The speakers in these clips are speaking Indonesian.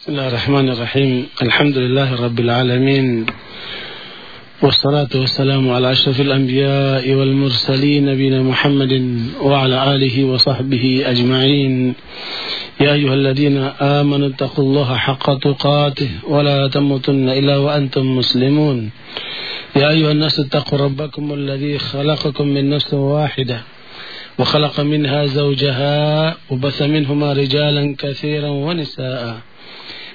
بسم الله الرحمن الرحيم الحمد لله رب العالمين والصلاة والسلام على أشرف الأنبياء والمرسلين نبينا محمد وعلى آله وصحبه أجمعين يا أيها الذين آمنوا اتقوا الله حق تقاته ولا تموتن إلا وأنتم مسلمون يا أيها الناس اتقوا ربكم الذي خلقكم من نفس واحدة وخلق منها زوجها وبث منهما رجالا كثيرا ونساء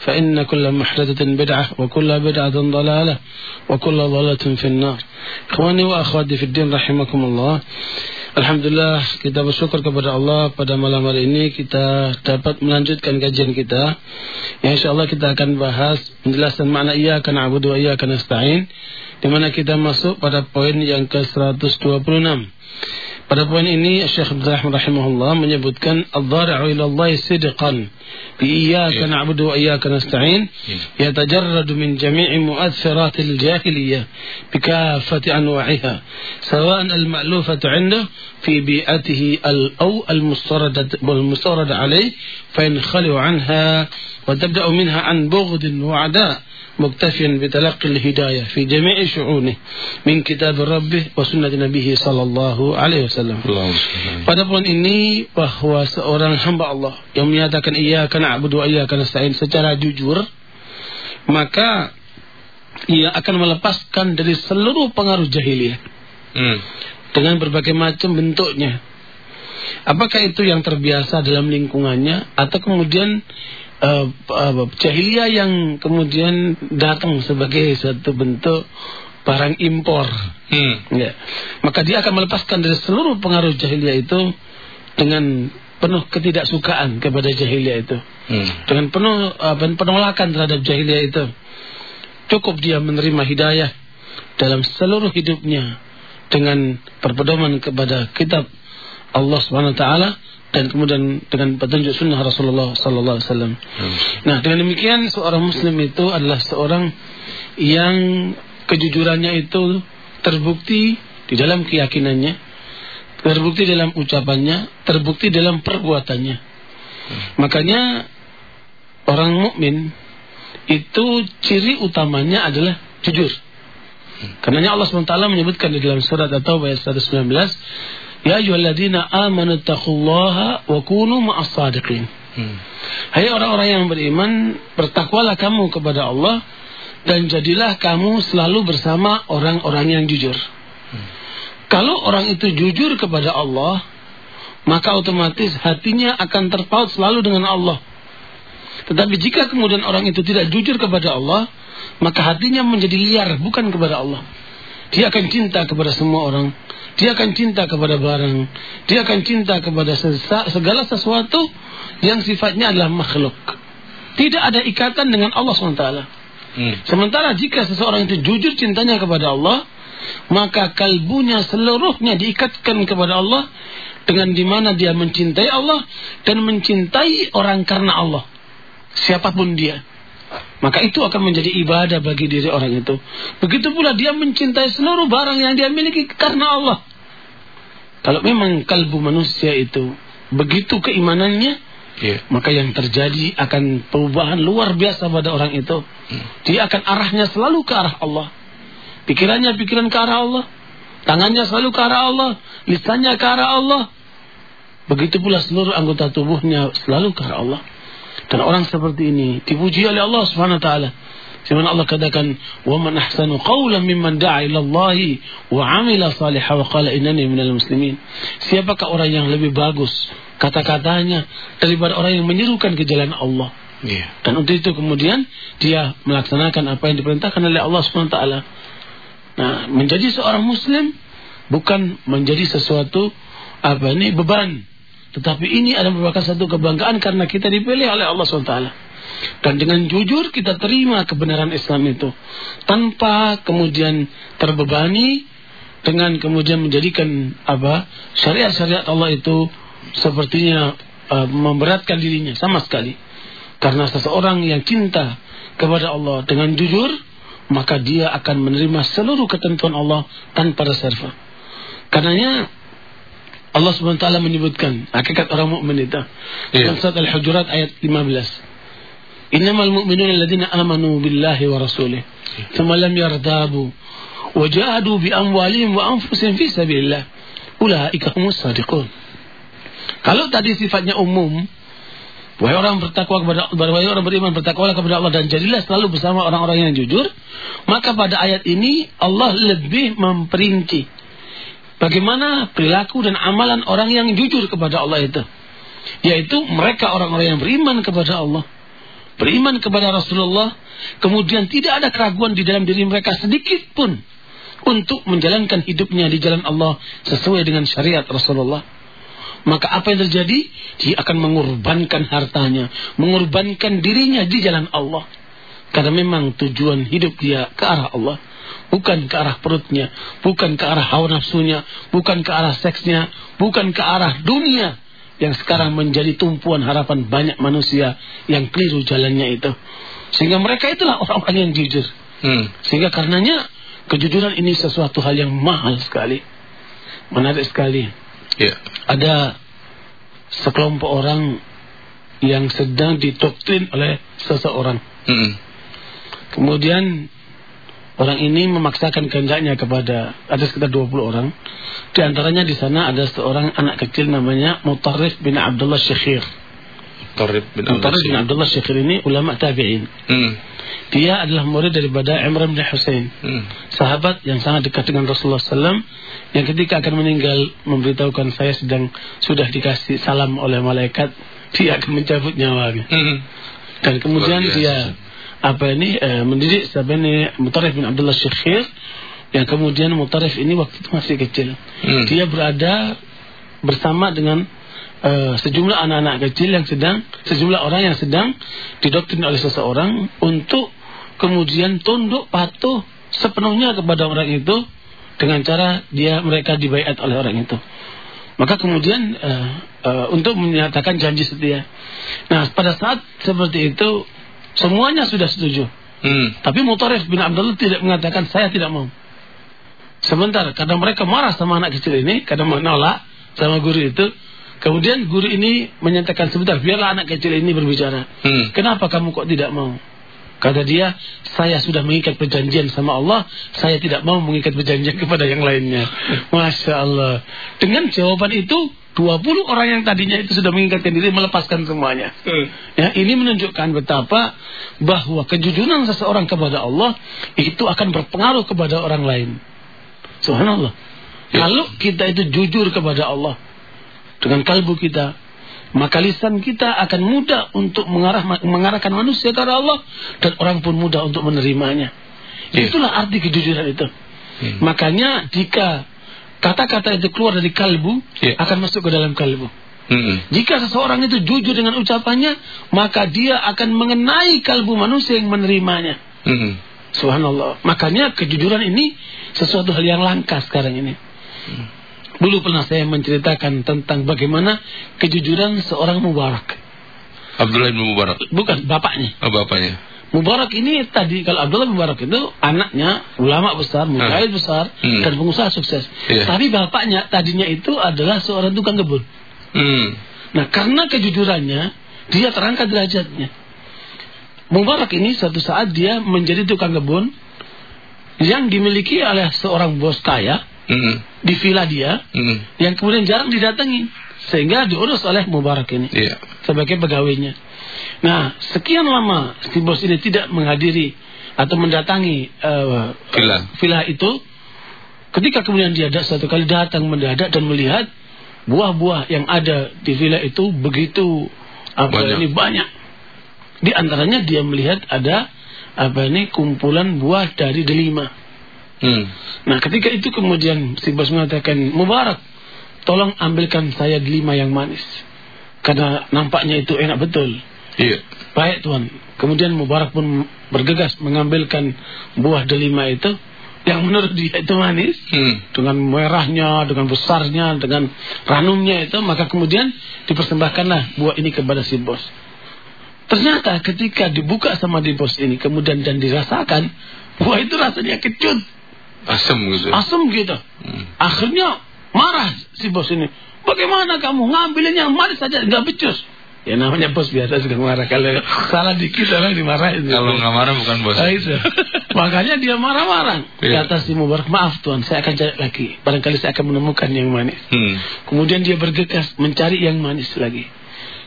فإن كل محدثة بدعة وكل بدعة ضلالة وكل ضلالة في النار إخواني وأخواتي في الدين رحمكم الله Alhamdulillah kita bersyukur kepada Allah pada malam hari ini kita dapat melanjutkan kajian kita yang insyaAllah kita akan bahas penjelasan makna iya akan abudu wa iya akan nasta'in di mana kita masuk pada poin yang ke-126 pada poin ini Syekh Abdul Rahman rahimahullah menyebutkan ad-dhari'u ila Allah sidqan bi iyyaka na'budu wa iyyaka nasta'in yatajarradu min jami'i mu'athirat al-jahiliyah bi kaffati anwa'iha sawa'an al-ma'lufatu 'indahu في بيئته أو المستردة والمستورد عليه فينخلع عنها وتبدأ منها عن بغض وعداء مكتفيا بتلقي الهداية في جميع شؤونه من كتاب ربه وسنة نبيه صلى الله عليه وسلم pada poin ini bahwa seorang hamba Allah yang menyatakan ia akan abudu ia akan nasta'in secara jujur maka ia akan melepaskan dari seluruh pengaruh jahiliyah hmm. dengan berbagai macam bentuknya apakah itu yang terbiasa dalam lingkungannya atau kemudian uh, uh, jahiliyah yang kemudian datang sebagai satu bentuk barang impor. Hmm. Ya. Maka dia akan melepaskan dari seluruh pengaruh jahiliyah itu dengan penuh ketidaksukaan kepada jahiliyah itu. Hmm. Dengan penuh uh, penolakan terhadap jahiliyah itu. Cukup dia menerima hidayah dalam seluruh hidupnya dengan berpedoman kepada kitab Allah Subhanahu wa taala dan kemudian dengan petunjuk sunnah Rasulullah sallallahu alaihi wasallam. Hmm. Nah, dengan demikian seorang muslim itu adalah seorang yang kejujurannya itu terbukti di dalam keyakinannya, terbukti dalam ucapannya, terbukti dalam perbuatannya. Hmm. Makanya orang mukmin itu ciri utamanya adalah jujur. Hmm. Karena Allah SWT menyebutkan di dalam surat At-Taubah ayat 119 Ya ayyuhalladzina amanu taqullaha wa kunu ma'as sadiqin. Hmm. Hai orang-orang yang beriman, bertakwalah kamu kepada Allah dan jadilah kamu selalu bersama orang-orang yang jujur. Hmm. Kalau orang itu jujur kepada Allah, maka otomatis hatinya akan terpaut selalu dengan Allah. Tetapi jika kemudian orang itu tidak jujur kepada Allah, maka hatinya menjadi liar bukan kepada Allah. Dia akan cinta kepada semua orang. Dia akan cinta kepada barang. Dia akan cinta kepada segala sesuatu yang sifatnya adalah makhluk. Tidak ada ikatan dengan Allah SWT. Hmm. Sementara jika seseorang itu jujur cintanya kepada Allah, maka kalbunya seluruhnya diikatkan kepada Allah dengan di mana dia mencintai Allah dan mencintai orang karena Allah. Siapa pun dia. Maka itu akan menjadi ibadah bagi diri orang itu. Begitu pula dia mencintai seluruh barang yang dia miliki karena Allah. Kalau memang kalbu manusia itu begitu keimanannya, yeah. maka yang terjadi akan perubahan luar biasa pada orang itu. Hmm. Dia akan arahnya selalu ke arah Allah. Pikirannya pikiran ke arah Allah. Tangannya selalu ke arah Allah. Lisannya ke arah Allah. Begitu pula seluruh anggota tubuhnya selalu ke arah Allah. Dan orang seperti ini dipuji oleh Allah Subhanahu wa taala. Firman Allah katakan, "Wa man ahsanu qawlan mimman da'a ila Allah wa 'amila salihan wa qala innani minal muslimin." Siapakah orang yang lebih bagus kata-katanya daripada orang yang menyerukan ke jalan Allah? Yeah. Dan untuk itu kemudian dia melaksanakan apa yang diperintahkan oleh Allah Subhanahu wa taala. Nah, menjadi seorang muslim bukan menjadi sesuatu apa ini beban tetapi ini adalah merupakan satu kebanggaan karena kita dipilih oleh Allah SWT. Dan dengan jujur kita terima kebenaran Islam itu. Tanpa kemudian terbebani dengan kemudian menjadikan apa syariat-syariat Allah itu sepertinya uh, memberatkan dirinya sama sekali. Karena seseorang yang cinta kepada Allah dengan jujur, maka dia akan menerima seluruh ketentuan Allah tanpa reserva. Karenanya Allah SWT menyebutkan hakikat orang mukmin itu. Yeah. Dalam surat Al-Hujurat ayat 15. Amanu billahi wa rasulih, thumma lam yartabu wa jahadu bi amwalihim wa anfusihim fi sabilillah. Ulaika humus shadiqun. Kalau tadi sifatnya umum, Wahai orang bertakwa kepada wahai orang beriman bertakwalah kepada Allah dan jadilah selalu bersama orang-orang yang jujur. Maka pada ayat ini Allah lebih memperinci bagaimana perilaku dan amalan orang yang jujur kepada Allah itu. Yaitu mereka orang-orang yang beriman kepada Allah. Beriman kepada Rasulullah. Kemudian tidak ada keraguan di dalam diri mereka sedikit pun. Untuk menjalankan hidupnya di jalan Allah sesuai dengan syariat Rasulullah maka apa yang terjadi? Dia akan mengorbankan hartanya, mengorbankan dirinya di jalan Allah. Karena memang tujuan hidup dia ke arah Allah. Bukan ke arah perutnya, bukan ke arah hawa nafsunya, bukan ke arah seksnya, bukan ke arah dunia. Yang sekarang menjadi tumpuan harapan banyak manusia yang keliru jalannya itu. Sehingga mereka itulah orang-orang yang jujur. Hmm. Sehingga karenanya kejujuran ini sesuatu hal yang mahal sekali. Menarik sekali. Yeah. Ada sekelompok orang yang sedang didoktrin oleh seseorang. Mm -hmm. Kemudian orang ini memaksakan kehendaknya kepada ada sekitar 20 orang. Di antaranya di sana ada seorang anak kecil namanya Mutarrif bin Abdullah Syekhir. Mutarrif bin Abdullah, bin Abdullah Syekhir ini ulama tabi'in. Mm. Dia adalah murid daripada Imran bin Husain. Hmm. Sahabat yang sangat dekat dengan Rasulullah SAW. Yang ketika akan meninggal memberitahukan saya sedang sudah dikasih salam oleh malaikat. Dia akan mencabut nyawanya. Hmm. Dan kemudian dia apa ini eh, mendidik siapa ini Mutarif bin Abdullah Syekhir. Yang kemudian Mutarif ini waktu itu masih kecil. Hmm. Dia berada bersama dengan uh, sejumlah anak-anak kecil yang sedang sejumlah orang yang sedang didoktrin oleh seseorang untuk kemudian tunduk patuh sepenuhnya kepada orang itu dengan cara dia mereka dibaiat oleh orang itu. Maka kemudian uh, uh, untuk menyatakan janji setia. Nah, pada saat seperti itu semuanya sudah setuju. Hmm. Tapi Mutarif bin Abdullah tidak mengatakan saya tidak mau. Sebentar, karena mereka marah sama anak kecil ini, karena menolak sama guru itu. Kemudian guru ini menyatakan sebentar, biarlah anak kecil ini berbicara. Hmm. Kenapa kamu kok tidak mau? Kata dia, saya sudah mengikat perjanjian sama Allah, saya tidak mau mengikat perjanjian kepada yang lainnya. Masya Allah. Dengan jawaban itu, 20 orang yang tadinya itu sudah mengikatkan diri melepaskan semuanya. Hmm. Ya, ini menunjukkan betapa bahwa kejujuran seseorang kepada Allah itu akan berpengaruh kepada orang lain. Subhanallah. Ya. Kalau kita itu jujur kepada Allah dengan kalbu kita, maka lisan kita akan mudah untuk mengarah mengarahkan manusia kepada Allah dan orang pun mudah untuk menerimanya. Yeah. Itulah arti kejujuran itu. Yeah. Makanya jika kata-kata itu keluar dari kalbu yeah. akan masuk ke dalam kalbu. Mm -hmm. Jika seseorang itu jujur dengan ucapannya, maka dia akan mengenai kalbu manusia yang menerimanya. Mm -hmm. Subhanallah. Makanya kejujuran ini sesuatu hal yang langka sekarang ini. Mm. Dulu pernah saya menceritakan tentang bagaimana kejujuran seorang Mubarak. Abdullah bin Mubarak. Bukan, bapaknya. Oh, bapaknya. Mubarak ini tadi kalau Abdullah Mubarak itu anaknya ulama besar, mujahid besar hmm. dan pengusaha sukses. Yeah. Tapi bapaknya tadinya itu adalah seorang tukang kebun. Hmm. Nah, karena kejujurannya dia terangkat derajatnya. Mubarak ini suatu saat dia menjadi tukang kebun yang dimiliki oleh seorang bos kaya mm. di villa dia mm. yang kemudian jarang didatangi sehingga diurus oleh Mubarak ini yeah. sebagai pegawainya. Nah, sekian lama si bos ini tidak menghadiri atau mendatangi uh, villa. villa itu, ketika kemudian dia ada satu kali datang mendadak dan melihat buah-buah yang ada di villa itu begitu apa banyak. ini banyak. Di antaranya dia melihat ada apa ini kumpulan buah dari delima. Hmm. Nah ketika itu kemudian si bos mengatakan Mubarak tolong ambilkan saya delima yang manis karena nampaknya itu enak betul. Iya. Baik Tuan. Kemudian Mubarak pun bergegas mengambilkan buah delima itu yang menurut dia itu manis Hmm. dengan merahnya, dengan besarnya, dengan ranumnya itu, maka kemudian dipersembahkanlah buah ini kepada si bos. Ternyata ketika dibuka sama di bos ini, kemudian dan dirasakan, buah itu rasanya kecut, Asam gitu. asam gitu. Hmm. Akhirnya marah si bos ini. Bagaimana kamu ngambilin yang manis saja nggak becus? Ya namanya bos biasa suka marah kalau salah dikit orang dimarahin. Kalau nggak marah bukan bos. Ah, itu. Makanya dia marah-marah. Iya. Kata si Mubarak, maaf Tuhan, saya akan cari lagi. Barangkali saya akan menemukan yang manis. Hmm. Kemudian dia bergegas mencari yang manis lagi.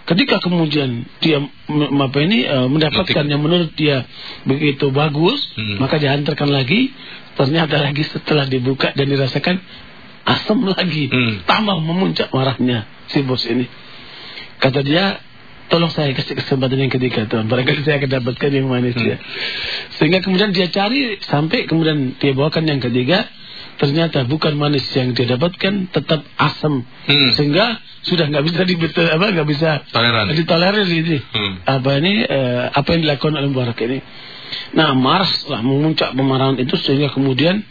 Ketika kemudian dia apa ini eh, mendapatkan yang menurut dia begitu bagus, Hmm. maka dihantarkan lagi. Ternyata lagi setelah dibuka dan dirasakan asam lagi, Hmm. tambah memuncak marahnya si bos ini. Kata dia, tolong saya kasih kesempatan yang ketiga Tuhan. Barangkali saya akan dapatkan yang manis Hmm. ya. Sehingga kemudian dia cari sampai kemudian dia bawakan yang ketiga. Ternyata bukan manis yang dia dapatkan, tetap asam. Hmm. Sehingga sudah nggak bisa dibetul apa nggak bisa Toleran. ditolerir ini. Hmm. Apa ini eh, apa yang dilakukan oleh Mubarak ini. Nah, marah lah memuncak pemarahan itu sehingga kemudian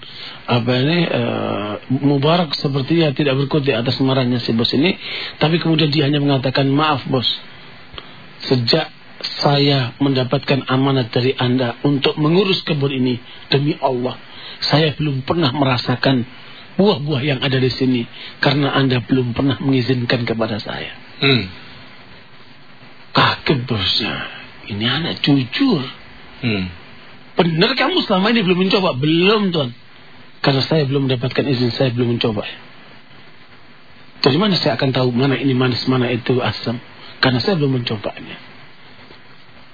apa ini eh, Mubarak sepertinya tidak berkutik atas marahnya si bos ini, tapi kemudian dia hanya mengatakan maaf bos. Sejak saya mendapatkan amanat dari Anda untuk mengurus kebun ini demi Allah, saya belum pernah merasakan buah-buah yang ada di sini karena Anda belum pernah mengizinkan kepada saya. Hmm. Kaget bosnya. Ini anak jujur. Hmm. Benar kamu selama ini belum mencoba? Belum tuan. Karena saya belum mendapatkan izin, saya belum mencoba. Dari mana saya akan tahu mana ini manis, mana itu asam? Karena saya belum mencobanya.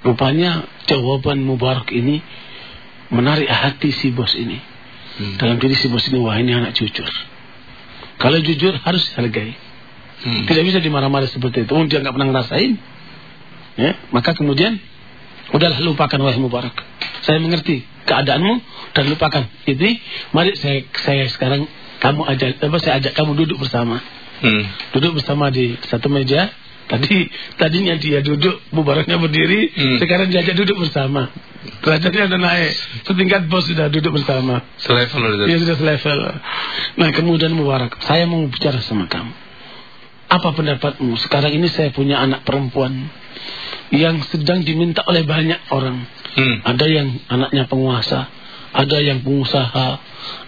Rupanya jawaban Mubarak ini menarik hati si bos ini. Hmm. Dalam diri si bos ini, wah ini anak jujur. Kalau jujur harus dihargai. Hmm. Tidak bisa dimarah-marah seperti itu. Oh, dia nggak pernah ngerasain. Ya, maka kemudian udahlah lupakan wahai Mubarak. Saya mengerti keadaanmu dan lupakan. Ini mari saya saya sekarang kamu ajak apa saya ajak kamu duduk bersama. Hmm. Duduk bersama di satu meja. Tadi tadinya dia duduk, Mubaraknya berdiri, Hmm. sekarang diajak duduk bersama. Derajatnya udah naik. Setingkat bos sudah duduk bersama. Selevel udah. Dia sudah selevel. Nah kemudian Mubarak, saya mau bicara sama kamu. Apa pendapatmu? Sekarang ini saya punya anak perempuan yang sedang diminta oleh banyak orang. Hmm. Ada yang anaknya penguasa, ada yang pengusaha,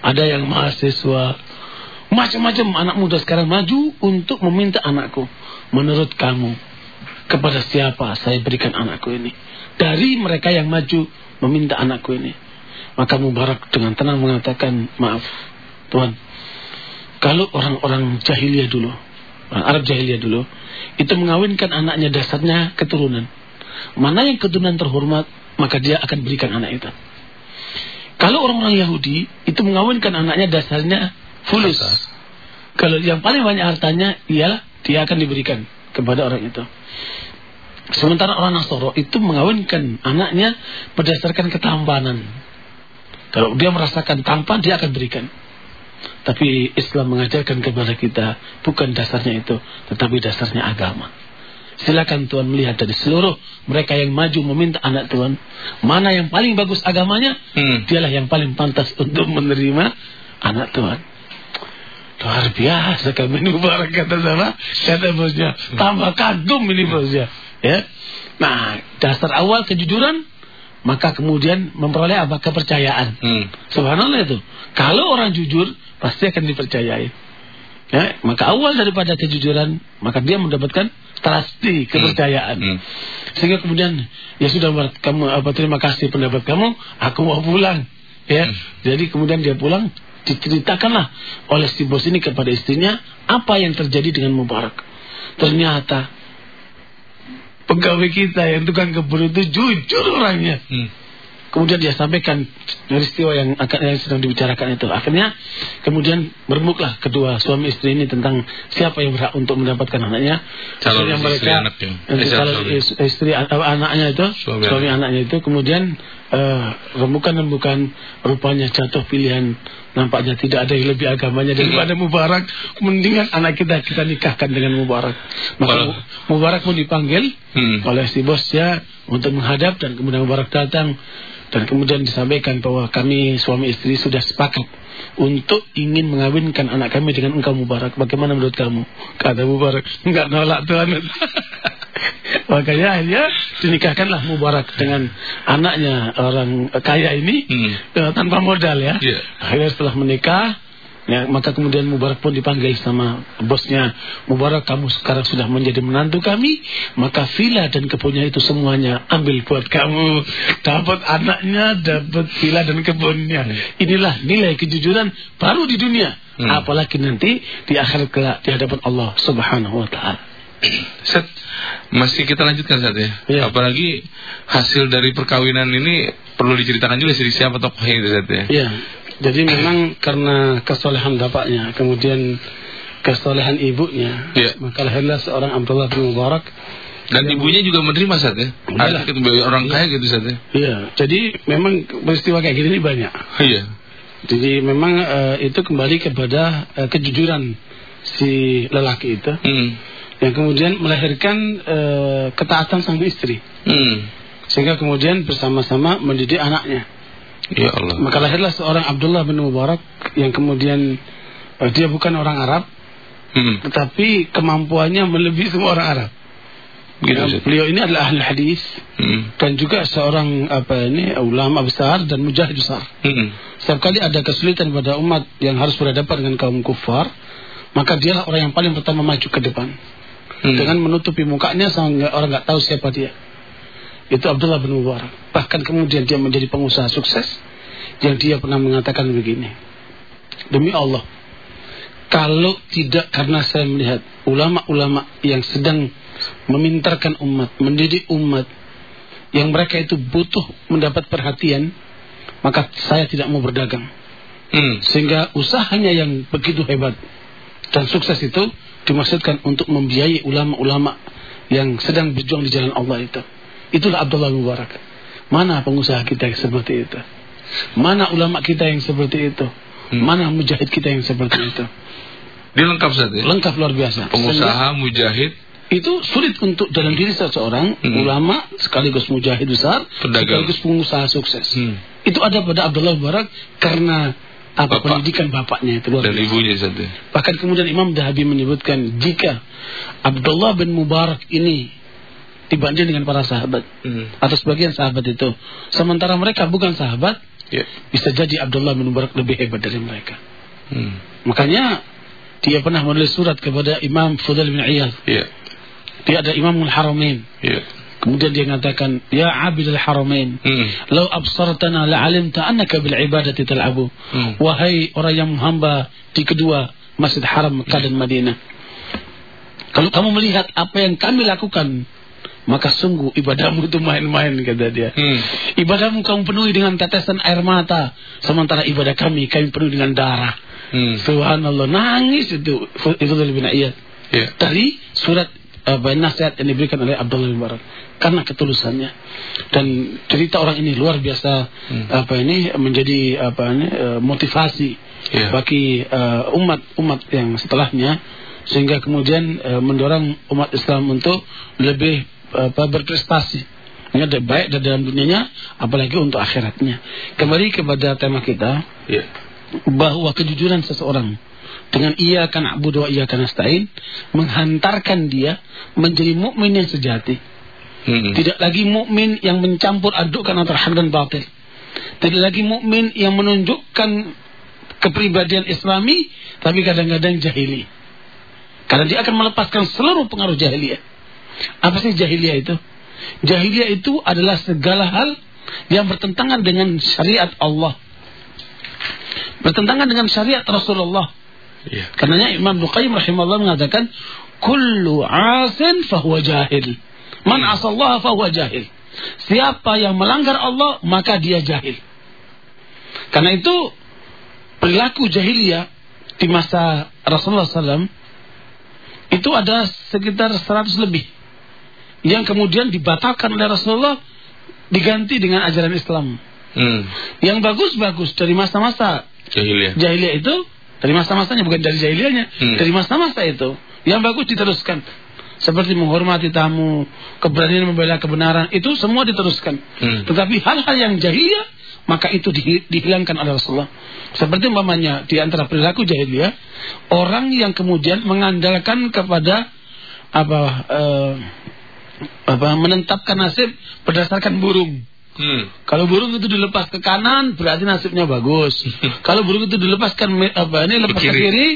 ada yang mahasiswa. Macam-macam anak muda sekarang maju untuk meminta anakku. Menurut kamu, kepada siapa saya berikan anakku ini? Dari mereka yang maju meminta anakku ini. Maka Mubarak dengan tenang mengatakan, maaf Tuhan, kalau orang-orang jahiliyah dulu, orang Arab jahiliyah dulu, itu mengawinkan anaknya dasarnya keturunan. Mana yang keturunan terhormat, maka dia akan berikan anak itu. Kalau orang-orang Yahudi, itu mengawinkan anaknya dasarnya fulus. Kalau yang paling banyak hartanya, ialah dia akan diberikan kepada orang itu. Sementara orang Nasoro itu mengawinkan anaknya berdasarkan ketampanan. Kalau dia merasakan tampan, dia akan berikan. Tapi Islam mengajarkan kepada kita bukan dasarnya itu, tetapi dasarnya agama. Silakan Tuhan melihat dari seluruh mereka yang maju meminta anak Tuhan, mana yang paling bagus agamanya, Hmm. dialah yang paling pantas untuk menerima anak Tuhan. Luar biasa kami Mubarak kata sama kata bosnya. Tambah kagum ini bosnya. Ya. Nah, dasar awal kejujuran maka kemudian memperoleh apa kepercayaan. Hmm. Subhanallah itu. Kalau orang jujur pasti akan dipercayai. Ya, maka awal daripada kejujuran maka dia mendapatkan trusty kepercayaan. Hmm. Sehingga kemudian ya sudah kamu apa terima kasih pendapat kamu, aku mau pulang. Ya. Hmm. Jadi kemudian dia pulang diceritakanlah oleh si bos ini kepada istrinya apa yang terjadi dengan Mubarak. Ternyata pegawai kita yang tukang kebun itu jujur orangnya. Hmm. Kemudian dia sampaikan peristiwa yang akan yang sedang dibicarakan itu. Akhirnya kemudian bermuklah kedua suami istri ini tentang siapa yang berhak untuk mendapatkan anaknya. Calon istri anaknya. eh, Eh, calon calon. is- istri atau anaknya itu, Suami suami, anaknya itu kemudian eh, rembukan-rembukan rupanya jatuh pilihan nampaknya tidak ada yang lebih agamanya daripada Mubarak mendingan anak kita kita nikahkan dengan Mubarak maka Mu- Mubarak pun dipanggil Hmm. oleh si bosnya untuk menghadap dan kemudian Mubarak datang dan kemudian disampaikan bahwa kami suami istri sudah sepakat untuk ingin mengawinkan anak kami dengan engkau Mubarak bagaimana menurut kamu kata Mubarak enggak nolak Tuhan makanya akhirnya dinikahkanlah Mubarak dengan anaknya orang kaya ini Hmm. eh, tanpa modal ya Iya. akhirnya setelah menikah Ya, maka kemudian Mubarak pun dipanggil sama bosnya. Mubarak kamu sekarang sudah menjadi menantu kami, maka villa dan kebunnya itu semuanya ambil buat kamu. Dapat anaknya, dapat villa dan kebunnya. Inilah nilai kejujuran baru di dunia. Hmm. Apalagi nanti di akhirat kelak di hadapan Allah Subhanahu wa taala. Set, masih kita lanjutkan saat ya. Iya. Apalagi hasil dari perkawinan ini perlu diceritakan juga sih siapa tokohnya itu saat ya. Iya. Jadi memang karena kesolehan bapaknya, kemudian kesolehan ibunya, Iya. maka lahirlah seorang Abdullah bin Mubarak Dan ibunya juga menerima saat ya. Ada orang kaya gitu saat ya. Iya, jadi memang peristiwa kayak gini ini banyak. Iya. Jadi memang eh, itu kembali kepada eh, kejujuran si lelaki itu Hmm. yang kemudian melahirkan eh, ketaatan sang istri Hmm. sehingga kemudian bersama-sama mendidik anaknya. Ya Allah. Maka lahirlah seorang Abdullah bin Mubarak yang kemudian eh, dia bukan orang Arab Hmm. tetapi kemampuannya melebihi semua orang Arab. Gitu Ya, beliau ini adalah ahli hadis Hmm. dan juga seorang apa ini ulama besar dan mujahid besar. Hmm. Setiap kali ada kesulitan pada umat yang harus berhadapan dengan kaum kufar, maka dialah orang yang paling pertama maju ke depan. Hmm. Dengan menutupi mukanya sehingga orang nggak tahu siapa dia. Itu Abdullah bin Mubarak. Bahkan kemudian dia menjadi pengusaha sukses yang dia pernah mengatakan begini. Demi Allah, kalau tidak karena saya melihat ulama-ulama yang sedang memintarkan umat, mendidik umat, yang mereka itu butuh mendapat perhatian, maka saya tidak mau berdagang. Hmm. Sehingga usahanya yang begitu hebat dan sukses itu dimaksudkan untuk membiayai ulama-ulama yang sedang berjuang di jalan Allah itu. Itulah Abdullah Mubarak. Mana pengusaha kita yang seperti itu? Mana ulama kita yang seperti itu? Hmm. Mana mujahid kita yang seperti itu? Dia lengkap saat ya. Lengkap luar biasa. Sehingga Pengusaha, mujahid, itu sulit untuk dalam diri seseorang Hmm. ulama sekaligus mujahid besar Pedagang. sekaligus pengusaha sukses. Hmm. Itu ada pada Abdullah Mubarak karena apa Bapak. pendidikan bapaknya itu luar dan biasa. ibunya saat ya. Bahkan kemudian Imam Dahabi menyebutkan jika Abdullah bin Mubarak ini dibanding dengan para sahabat Hmm. atau sebagian sahabat itu, sementara mereka bukan sahabat, Ya. bisa jadi Abdullah bin Mubarak lebih hebat dari mereka. Hmm. Makanya dia pernah menulis surat kepada Imam Fudail bin Iyad. Ya. Dia ada Imamul Haramain. Ya. Kemudian dia mengatakan, "Ya Abidul Haramain, Hmm. Lau absartana la'alimta annaka bil ibadati tal'abu. Hmm. Wahai orang yang hamba di kedua Masjid Haram Mekah dan Madinah. Kalau kamu melihat apa yang kami lakukan, maka sungguh ibadahmu itu main-main kata dia. Hmm. Ibadahmu kamu penuhi dengan tetesan air mata, sementara ibadah kami kami penuhi dengan darah. Hmm. Subhanallah, nangis itu itu lebih Iyad Ya. dari surat apa, nasihat yang diberikan oleh Abdullah bin Mubarak karena ketulusannya dan cerita orang ini luar biasa Hmm. apa ini menjadi apa ini eh, motivasi Ya. bagi eh, umat-umat yang setelahnya sehingga kemudian eh, mendorong umat Islam untuk lebih apa, berprestasi ini ada baik dari dalam dunianya apalagi untuk akhiratnya kembali kepada tema kita Ya. bahwa kejujuran seseorang dengan ia akan abudu wa ia akan nasta'in menghantarkan dia menjadi mukmin yang sejati. Hmm. Tidak lagi mukmin yang mencampur adukkan antara hak dan batil. Tidak lagi mukmin yang menunjukkan kepribadian Islami tapi kadang-kadang jahili. Karena dia akan melepaskan seluruh pengaruh jahiliyah. Apa sih jahiliyah itu? Jahiliyah itu adalah segala hal yang bertentangan dengan syariat Allah. Bertentangan dengan syariat Rasulullah. Ya. Karenanya Imam Nuqayyim rahimahullah mengatakan kullu asin fahuwa jahil. Man asallaha fahuwa jahil. Siapa yang melanggar Allah maka dia jahil. Karena itu perilaku jahiliyah di masa Rasulullah SAW itu ada sekitar 100 lebih yang kemudian dibatalkan oleh Rasulullah diganti dengan ajaran Islam. Hmm. Yang bagus-bagus dari masa-masa Jahiliyah. jahiliyah itu dari masa-masanya bukan dari jahiliyahnya, Hmm. dari masa-masa itu. Yang bagus diteruskan. Seperti menghormati tamu, keberanian membela kebenaran, itu semua diteruskan. Hmm. Tetapi hal-hal yang jahiliyah maka itu di- dihilangkan oleh Rasulullah. Seperti umpamanya di antara perilaku jahiliyah, orang yang kemudian mengandalkan kepada apa eh, apa menetapkan nasib berdasarkan burung. Hmm. Kalau burung itu dilepas ke kanan berarti nasibnya bagus. Kalau burung itu dilepaskan apa ini lepas Ke ke kiri. kiri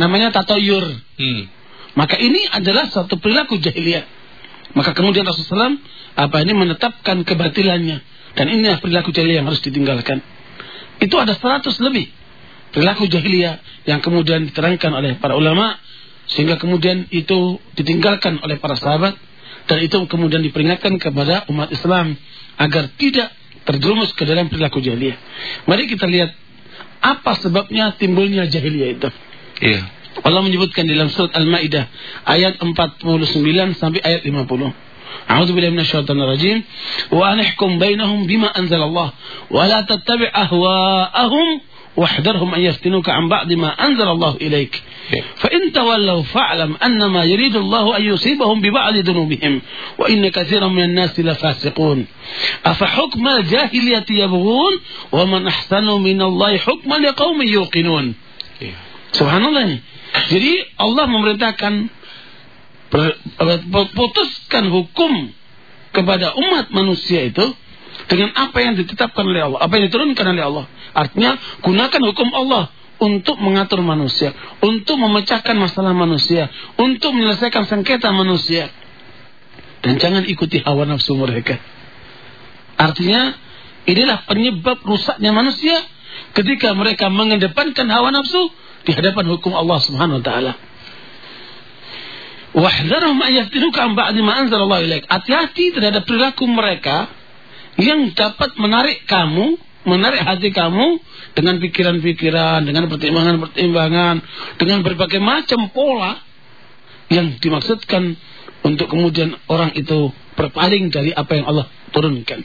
namanya tatoyur. Hmm. Maka ini adalah satu perilaku jahiliyah. Maka kemudian Rasulullah SAW apa ini menetapkan kebatilannya dan inilah perilaku jahiliyah yang harus ditinggalkan. Itu ada 100 lebih perilaku jahiliyah yang kemudian diterangkan oleh para ulama sehingga kemudian itu ditinggalkan oleh para sahabat dan itu kemudian diperingatkan kepada umat Islam agar tidak terjerumus ke dalam perilaku jahiliyah. Mari kita lihat apa sebabnya timbulnya jahiliyah itu. Iya. Allah menyebutkan dalam surat Al-Maidah ayat 49 sampai ayat 50. A'udzu billahi minasyaitonir rajim. Wa anihkum bainahum bima anzalallah wa la tattabi' ahwa'ahum واحذرهم أن يفتنوك عن بعض ما أنزل الله إليك Ya. فإن تولوا فاعلم أنما يريد الله أن يصيبهم ببعض ذنوبهم وإن كثيرا من الناس لفاسقون أفحكم الجاهلية يبغون ومن أحسن من الله حكما لقوم يوقنون Iya. Subhanallah ini. Jadi Allah memerintahkan per- per- putuskan hukum kepada umat manusia itu dengan apa yang ditetapkan oleh Allah, apa yang diturunkan oleh Allah. Artinya gunakan hukum Allah untuk mengatur manusia, untuk memecahkan masalah manusia, untuk menyelesaikan sengketa manusia. Dan jangan ikuti hawa nafsu mereka. Artinya inilah penyebab rusaknya manusia ketika mereka mengedepankan hawa nafsu di hadapan hukum Allah Subhanahu wa taala. Wahdharhum an yaftinuka an ba'di ma anzalallahu ilaik. Hati-hati terhadap perilaku mereka yang dapat menarik kamu, menarik hati kamu dengan pikiran-pikiran, dengan pertimbangan-pertimbangan, dengan berbagai macam pola yang dimaksudkan untuk kemudian orang itu berpaling dari apa yang Allah turunkan.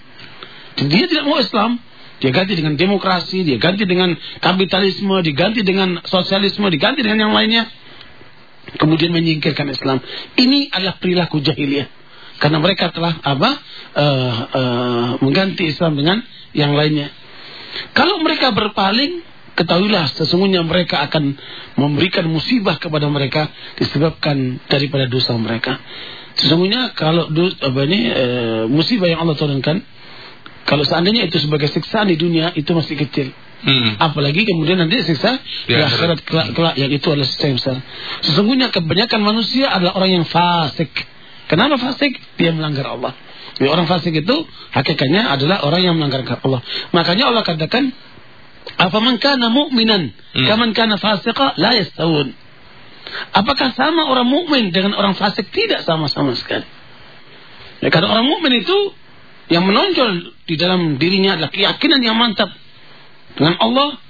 Dan dia tidak mau Islam, dia ganti dengan demokrasi, dia ganti dengan kapitalisme, diganti dengan sosialisme, diganti dengan yang lainnya. Kemudian menyingkirkan Islam. Ini adalah perilaku jahiliyah. Karena mereka telah apa? eh, eh, mengganti Islam dengan yang lainnya. Kalau mereka berpaling, ketahuilah sesungguhnya mereka akan memberikan musibah kepada mereka disebabkan daripada dosa mereka. Sesungguhnya kalau apa ini eh, musibah yang Allah turunkan, kalau seandainya itu sebagai siksaan di dunia itu masih kecil. Hmm. Apalagi kemudian nanti siksa di akhirat kelak yang itu adalah siksa yang besar. Sesungguhnya kebanyakan manusia adalah orang yang fasik. Kenapa fasik? Dia melanggar Allah. Jadi orang fasik itu hakikatnya adalah orang yang melanggar Allah. Makanya Allah katakan, "Afaman kana mu'minan Hmm. kaman kana fasiqa la yastawun." Apakah sama orang mukmin dengan orang fasik? Tidak sama-sama sekali. Ya, karena orang mukmin itu yang menonjol di dalam dirinya adalah keyakinan yang mantap dengan Allah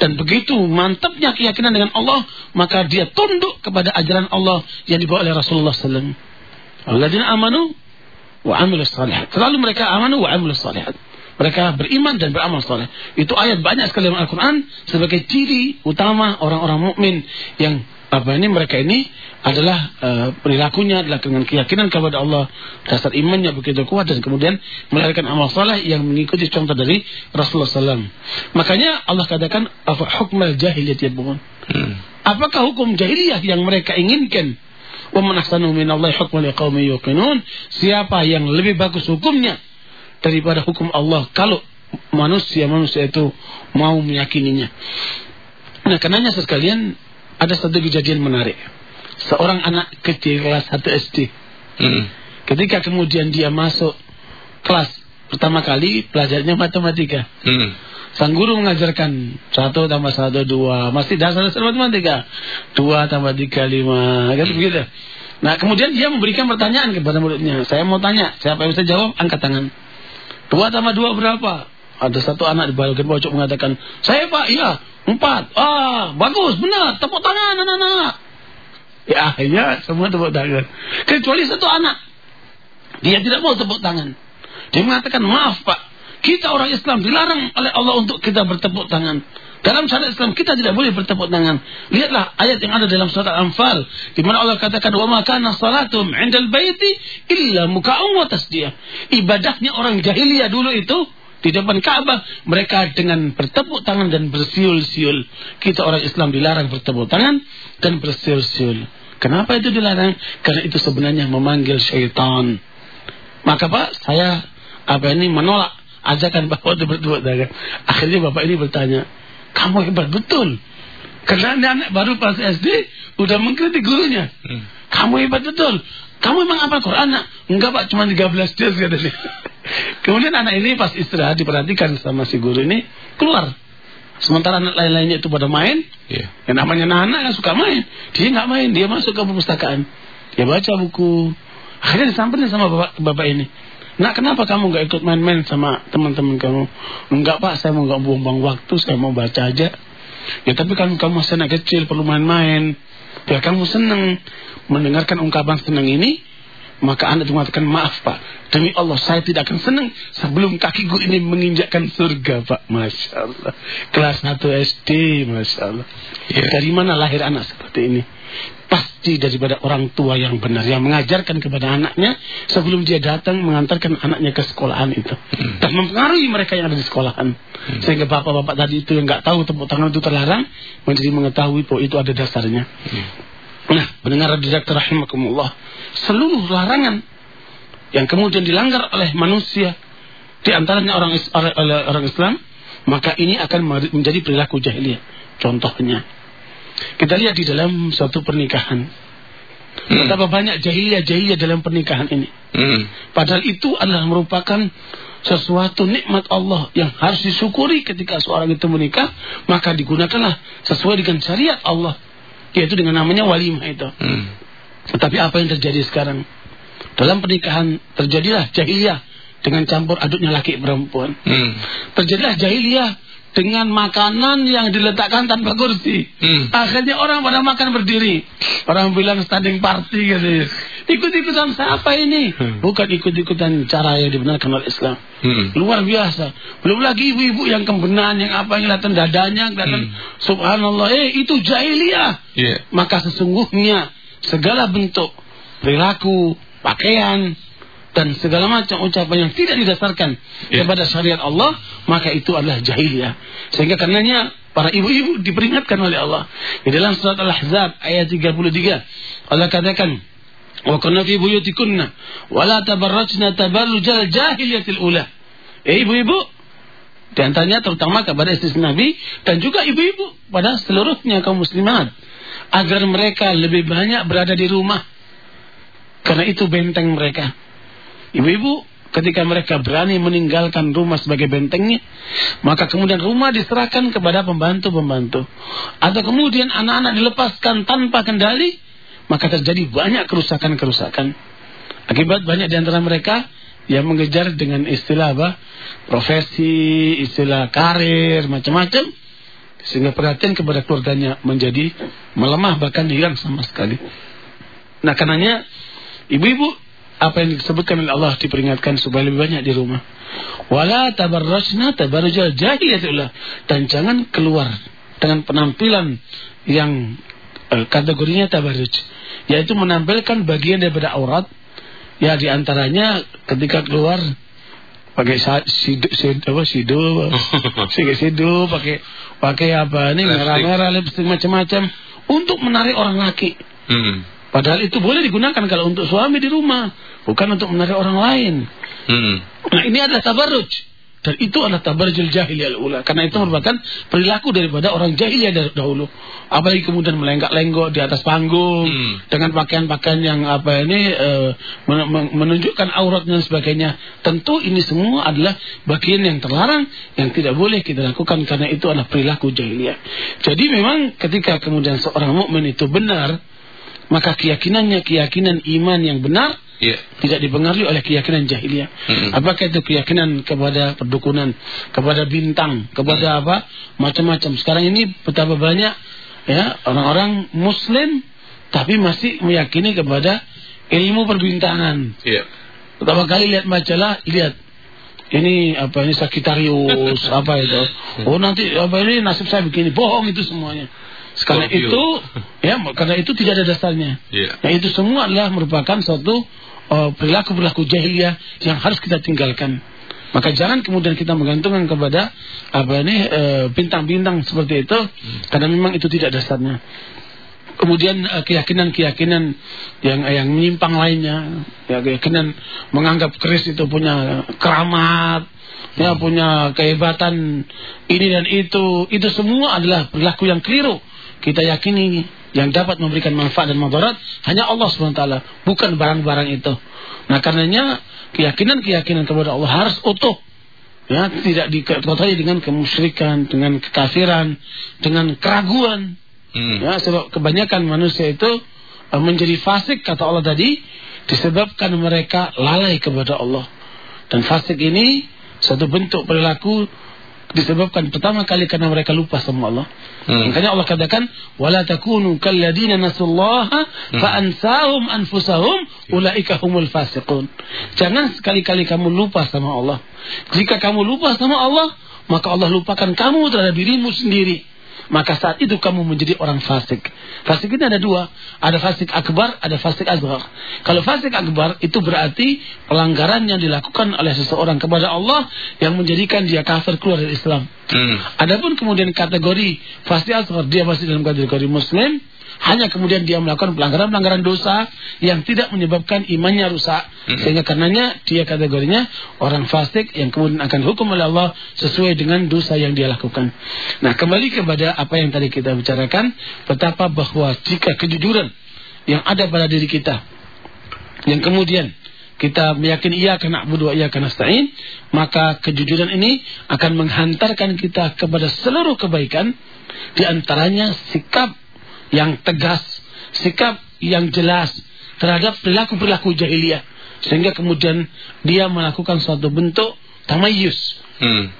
dan begitu mantapnya keyakinan dengan Allah maka dia tunduk kepada ajaran Allah yang dibawa oleh Rasulullah SAW. Alladzina amanu wa amilus salihat. Selalu mereka amanu wa amilus salihat. Mereka beriman dan beramal saleh. Itu ayat banyak sekali dalam Al-Quran sebagai ciri utama orang-orang mukmin yang apa ini mereka ini adalah eh, perilakunya adalah dengan keyakinan kepada Allah dasar imannya begitu kuat dan kemudian melahirkan amal saleh yang mengikuti contoh dari Rasulullah SAW. Makanya Allah katakan apa hukmal jahiliyah. Hmm. Apakah hukum jahiliyah yang mereka inginkan? Wa man ahsanu minallahi hukman liqaumin yuqinun? Siapa yang lebih bagus hukumnya daripada hukum Allah kalau manusia-manusia itu mau meyakininya? Nah, karenanya sekalian ada satu kejadian menarik. Seorang anak kecil kelas 1 SD. Hmm. Ketika kemudian dia masuk kelas pertama kali pelajarnya matematika. Hmm. Sang guru mengajarkan satu tambah satu dua masih dasar dasar matematika dua tambah tiga lima kan begitu. Nah kemudian dia memberikan pertanyaan kepada muridnya. Saya mau tanya siapa yang bisa jawab angkat tangan. Dua tambah dua berapa? Ada satu anak di bagian pojok mengatakan saya pak iya empat. Ah bagus benar tepuk tangan anak-anak. Ya akhirnya semua tepuk tangan kecuali satu anak dia tidak mau tepuk tangan. Dia mengatakan, maaf Pak, kita orang Islam dilarang oleh Allah untuk kita bertepuk tangan. Dalam syariat Islam kita tidak boleh bertepuk tangan. Lihatlah ayat yang ada dalam surat Al-Anfal di mana Allah katakan wa ma kana salatum 'indal baiti illa muka'un wa tasdiyah. Ibadahnya orang jahiliyah dulu itu di depan Ka'bah mereka dengan bertepuk tangan dan bersiul-siul. Kita orang Islam dilarang bertepuk tangan dan bersiul-siul. Kenapa itu dilarang? Karena itu sebenarnya memanggil syaitan. Maka Pak, saya apa ini menolak ajakan bapak untuk bertepuk tangan. Akhirnya bapak ini bertanya, kamu hebat betul. Karena anak baru pas SD udah mengkritik gurunya. Hmm. Kamu hebat betul. Kamu memang apa Quran? Nak? Enggak Pak, cuma 13 juz katanya. Kemudian anak ini pas istirahat diperhatikan sama si guru ini keluar. Sementara anak lain-lainnya itu pada main, yeah. yang namanya anak yang suka main, dia nggak main, dia masuk ke perpustakaan, dia baca buku. Akhirnya disamperin sama bapak, bapak ini. Nak kenapa kamu nggak ikut main-main sama teman-teman kamu? Enggak pak, saya mau nggak buang-buang waktu, saya mau baca aja. Ya tapi kan kamu masih anak kecil, perlu main-main. Biar kamu senang mendengarkan ungkapan senang ini, maka itu mengatakan maaf pak, demi Allah saya tidak akan senang sebelum kakiku ini menginjakkan surga pak, masya Allah. Kelas 1 SD, masya Allah. Ya. Dari mana lahir anak seperti ini? Pasti daripada orang tua yang benar yang mengajarkan kepada anaknya sebelum dia datang mengantarkan anaknya ke sekolahan itu hmm. dan mempengaruhi mereka yang ada di sekolahan hmm. sehingga bapak-bapak tadi itu yang nggak tahu tepuk tangan itu terlarang menjadi mengetahui bahwa itu ada dasarnya hmm. nah mendengar direktur rahimakumullah seluruh larangan yang kemudian dilanggar oleh manusia di antaranya orang oleh orang Islam maka ini akan menjadi perilaku jahiliyah contohnya kita lihat di dalam suatu pernikahan. Hmm. Betapa banyak jahiliyah-jahiliyah dalam pernikahan ini. Hmm. Padahal itu adalah merupakan sesuatu nikmat Allah yang harus disyukuri ketika seorang itu menikah, maka digunakanlah sesuai dengan syariat Allah, yaitu dengan namanya walimah itu. Hmm. Tetapi apa yang terjadi sekarang? Dalam pernikahan terjadilah jahiliyah dengan campur aduknya laki perempuan. Hmm. Terjadilah jahiliyah dengan makanan yang diletakkan tanpa kursi. Hmm. Akhirnya orang pada makan berdiri. Orang bilang standing party gitu. Ikut-ikutan siapa ini? Hmm. Bukan ikut-ikutan cara yang dibenarkan oleh Islam. Hmm. Luar biasa. Belum lagi ibu-ibu yang kembenan, yang apa yang kelihatan dadanya, kelihatan hmm. subhanallah, eh itu jahiliyah. Yeah. Maka sesungguhnya segala bentuk perilaku, pakaian, dan segala macam ucapan yang tidak didasarkan yeah. kepada syariat Allah, maka itu adalah jahiliyah. Sehingga karenanya para ibu-ibu diperingatkan oleh Allah. Di dalam surat Al-Ahzab ayat 33, Allah katakan, "Wa kunna fi buyutikunna wa la tabarrajna tabarrujal jahiliyatil ula." Eh ibu-ibu, di antaranya terutama kepada istri Nabi dan juga ibu-ibu pada seluruhnya kaum muslimat agar mereka lebih banyak berada di rumah karena itu benteng mereka Ibu-ibu ketika mereka berani meninggalkan rumah sebagai bentengnya, maka kemudian rumah diserahkan kepada pembantu-pembantu. Atau kemudian anak-anak dilepaskan tanpa kendali, maka terjadi banyak kerusakan-kerusakan. Akibat banyak di antara mereka yang mengejar dengan istilah apa? Profesi, istilah karir, macam-macam. Sehingga perhatian kepada keluarganya menjadi melemah bahkan hilang sama sekali. Nah karenanya ibu-ibu apa yang disebutkan oleh Allah diperingatkan supaya lebih banyak di rumah. Wala tabarrajna tabarrujal jahiliyatillah dan jangan keluar dengan penampilan yang uh, kategorinya tabarruj yaitu menampilkan bagian daripada aurat ya di antaranya ketika keluar pakai sido sido apa sido pakai sido pakai pakai apa ini merah-merah lipstick macam-macam untuk menarik orang laki. Hmm. Padahal itu boleh digunakan kalau untuk suami di rumah, bukan untuk menarik orang lain. Hmm. Nah ini adalah tabarruj. Dan itu adalah tabarrujul jahiliyah ula. Karena itu merupakan perilaku daripada orang jahiliyah dahulu. Apalagi kemudian melenggak-lenggok di atas panggung. Hmm. Dengan pakaian-pakaian yang apa ini uh, menunjukkan auratnya dan sebagainya. Tentu ini semua adalah bagian yang terlarang. Yang tidak boleh kita lakukan. Karena itu adalah perilaku jahiliyah. Jadi memang ketika kemudian seorang mukmin itu benar maka keyakinannya keyakinan iman yang benar yeah. tidak dipengaruhi oleh keyakinan jahiliyah. Mm -hmm. Apakah itu keyakinan kepada perdukunan, kepada bintang, kepada mm -hmm. apa macam-macam. Sekarang ini betapa banyak ya orang-orang Muslim tapi masih meyakini kepada ilmu perbintangan. Yeah. Pertama kali lihat majalah, lihat ini apa ini Sakitarius apa itu. Oh nanti apa ini nasib saya begini. Bohong itu semuanya. Karena Scorpio. itu ya karena itu tidak ada dasarnya. Iya. Nah itu semua adalah merupakan suatu uh, perilaku-perilaku jahiliyah yang harus kita tinggalkan. Maka jangan kemudian kita menggantungkan kepada apa ini eh, bintang-bintang seperti itu karena memang itu tidak dasarnya. Kemudian eh, keyakinan-keyakinan yang yang menyimpang lainnya, ya keyakinan menganggap keris itu punya keramat, ya punya kehebatan ini dan itu, itu semua adalah perilaku yang keliru. Kita yakini yang dapat memberikan manfaat dan madarat hanya Allah SWT, bukan barang-barang itu. Nah, karenanya keyakinan-keyakinan kepada Allah harus utuh. Ya, tidak dikotori dengan kemusyrikan, dengan kekafiran, dengan keraguan. Hmm. Ya, sebab kebanyakan manusia itu eh, menjadi fasik kata Allah tadi disebabkan mereka lalai kepada Allah. Dan fasik ini satu bentuk perilaku disebabkan pertama kali karena mereka lupa sama Allah. Hmm. Makanya Allah katakan wala takunu kalladina nasullaha fa ansahum anfusahum ulaika humul fasiqun. Jangan sekali-kali kamu lupa sama Allah. Jika kamu lupa sama Allah, maka Allah lupakan kamu terhadap dirimu sendiri. Maka saat itu kamu menjadi orang fasik. Fasik ini ada dua. Ada fasik akbar, ada fasik asghar. Kalau fasik akbar itu berarti pelanggaran yang dilakukan oleh seseorang kepada Allah yang menjadikan dia kafir keluar dari Islam. Hmm. Adapun kemudian kategori fasik asghar dia masih dalam kategori muslim, hanya kemudian dia melakukan pelanggaran-pelanggaran dosa yang tidak menyebabkan imannya rusak. Sehingga karenanya dia kategorinya orang fasik yang kemudian akan hukum oleh Allah sesuai dengan dosa yang dia lakukan. Nah, kembali kepada apa yang tadi kita bicarakan, betapa bahwa jika kejujuran yang ada pada diri kita yang kemudian kita meyakini iya karena abudu iya karena stain maka kejujuran ini akan menghantarkan kita kepada seluruh kebaikan di antaranya sikap yang tegas, sikap yang jelas terhadap perilaku-perilaku jahiliyah sehingga kemudian dia melakukan suatu bentuk tamayus Hmm.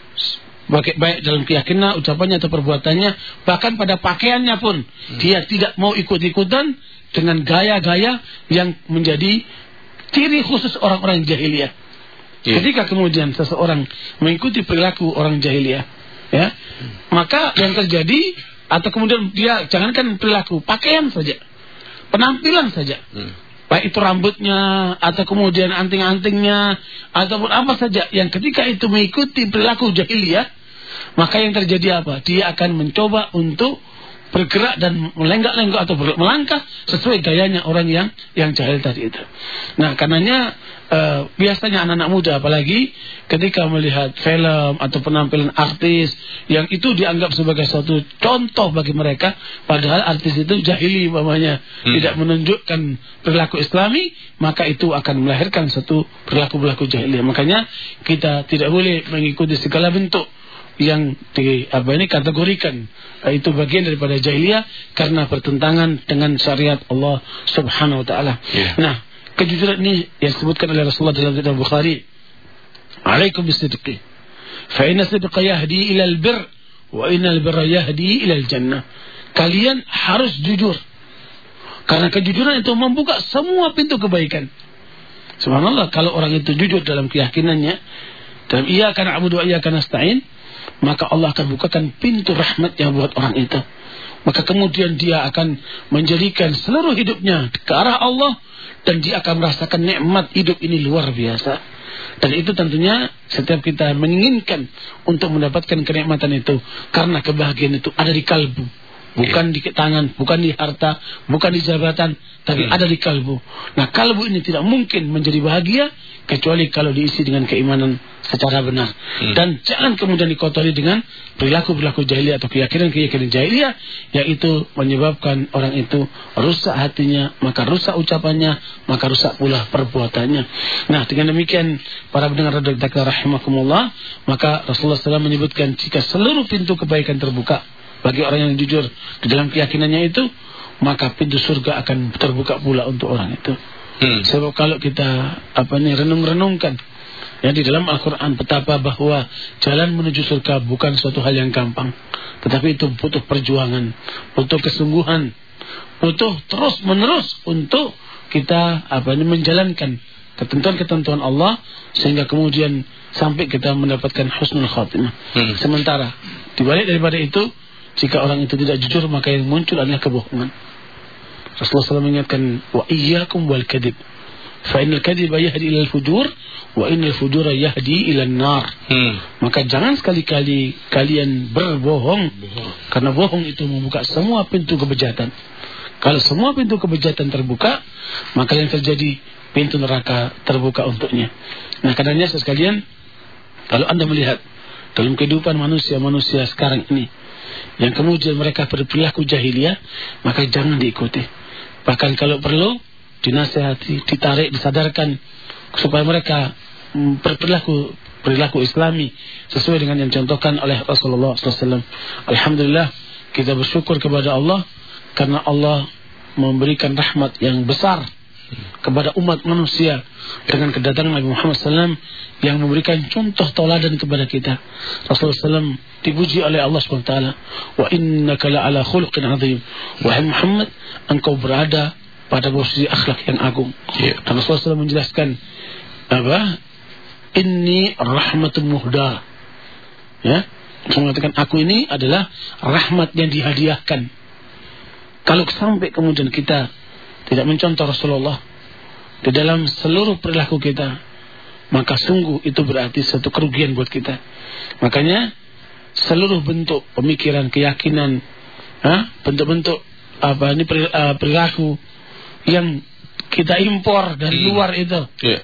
baik, baik dalam keyakinan, ucapannya atau perbuatannya, bahkan pada pakaiannya pun dia tidak mau ikut-ikutan dengan gaya-gaya yang menjadi ciri khusus orang-orang jahiliyah. Iya. Ketika kemudian seseorang mengikuti perilaku orang jahiliyah, ya, maka yang terjadi atau kemudian dia jangankan perilaku, pakaian saja, penampilan saja, Hmm. baik itu rambutnya atau kemudian anting-antingnya ataupun apa saja yang ketika itu mengikuti perilaku jahiliyah, maka yang terjadi apa? Dia akan mencoba untuk bergerak dan melenggak-lenggok atau melangkah sesuai gayanya orang yang yang jahil tadi itu. Nah, karenanya eh, biasanya anak-anak muda apalagi ketika melihat film atau penampilan artis yang itu dianggap sebagai suatu contoh bagi mereka padahal artis itu jahili umpamanya Hmm. tidak menunjukkan perilaku islami maka itu akan melahirkan satu perilaku-perilaku jahiliyah. Makanya kita tidak boleh mengikuti segala bentuk yang di apa ini kategorikan eh, itu bagian daripada jahiliyah karena bertentangan dengan syariat Allah Subhanahu wa taala. Iya. Nah, kejujuran ini yang disebutkan oleh Rasulullah dalam kitab Bukhari. Alaikum bisidqi. Fa inna sidqa yahdi ila albir wa inna albirra yahdi ila aljannah. Kalian harus jujur. Karena kejujuran itu membuka semua pintu kebaikan. Subhanallah kalau orang itu jujur dalam keyakinannya dalam iya karena abudu wa iya karena stain maka Allah akan bukakan pintu rahmatnya buat orang itu. Maka kemudian dia akan menjadikan seluruh hidupnya ke arah Allah dan dia akan merasakan nikmat hidup ini luar biasa. Dan itu tentunya setiap kita menginginkan untuk mendapatkan kenikmatan itu karena kebahagiaan itu ada di kalbu. Bukan di tangan, bukan di harta, bukan di jabatan, tapi ada di kalbu. Nah, kalbu ini tidak mungkin menjadi bahagia kecuali kalau diisi dengan keimanan secara benar. Hmm. Dan jangan kemudian dikotori dengan perilaku-perilaku jahiliyah atau keyakinan-keyakinan jahiliyah yaitu menyebabkan orang itu rusak hatinya, maka rusak ucapannya, maka rusak pula perbuatannya. Nah, dengan demikian para pendengar radio rahimakumullah, maka Rasulullah SAW menyebutkan jika seluruh pintu kebaikan terbuka bagi orang yang jujur di dalam keyakinannya itu, maka pintu surga akan terbuka pula untuk orang itu. Hmm. Sebab kalau kita apa nih renung-renungkan ya di dalam Al-Qur'an betapa bahwa jalan menuju surga bukan suatu hal yang gampang, tetapi itu butuh perjuangan, butuh kesungguhan, butuh terus-menerus untuk kita apa ini menjalankan ketentuan-ketentuan Allah sehingga kemudian sampai kita mendapatkan husnul khatimah. Hmm. Sementara dibalik daripada itu, jika orang itu tidak jujur maka yang muncul adalah kebohongan. Rasulullah SAW mengingatkan wa iyyakum wal kadib. Fa innal kadiba yahdi ilal fujur wa innal fujura yahdi ilan nar. Hmm. Maka jangan sekali-kali kalian berbohong karena bohong itu membuka semua pintu kebejatan. Kalau semua pintu kebejatan terbuka, maka yang terjadi pintu neraka terbuka untuknya. Nah, karenanya sekalian, kalau Anda melihat dalam kehidupan manusia-manusia sekarang ini, yang kemudian mereka berperilaku jahiliyah, maka jangan diikuti. Bahkan kalau perlu, dinasehati, ditarik, disadarkan, supaya mereka mm, berperilaku perilaku islami sesuai dengan yang dicontohkan oleh Rasulullah SAW. Alhamdulillah, kita bersyukur kepada Allah, karena Allah memberikan rahmat yang besar kepada umat manusia dengan kedatangan Nabi Muhammad SAW yang memberikan contoh tauladan kepada kita. Rasulullah SAW dipuji oleh Allah SWT. Wa innaka ala khuluqin azim. Wahai Muhammad, engkau berada pada posisi akhlak yang agung. Ya. Dan Rasulullah SAW menjelaskan apa? Inni rahmatun muhda. Ya. Mengatakan aku ini adalah rahmat yang dihadiahkan. Kalau sampai kemudian kita tidak mencontoh Rasulullah di dalam seluruh perilaku kita, maka sungguh itu berarti satu kerugian buat kita. Makanya seluruh bentuk pemikiran, keyakinan, bentuk-bentuk apa ini eh, perilaku yang kita impor dari Hmm. luar itu, Ya.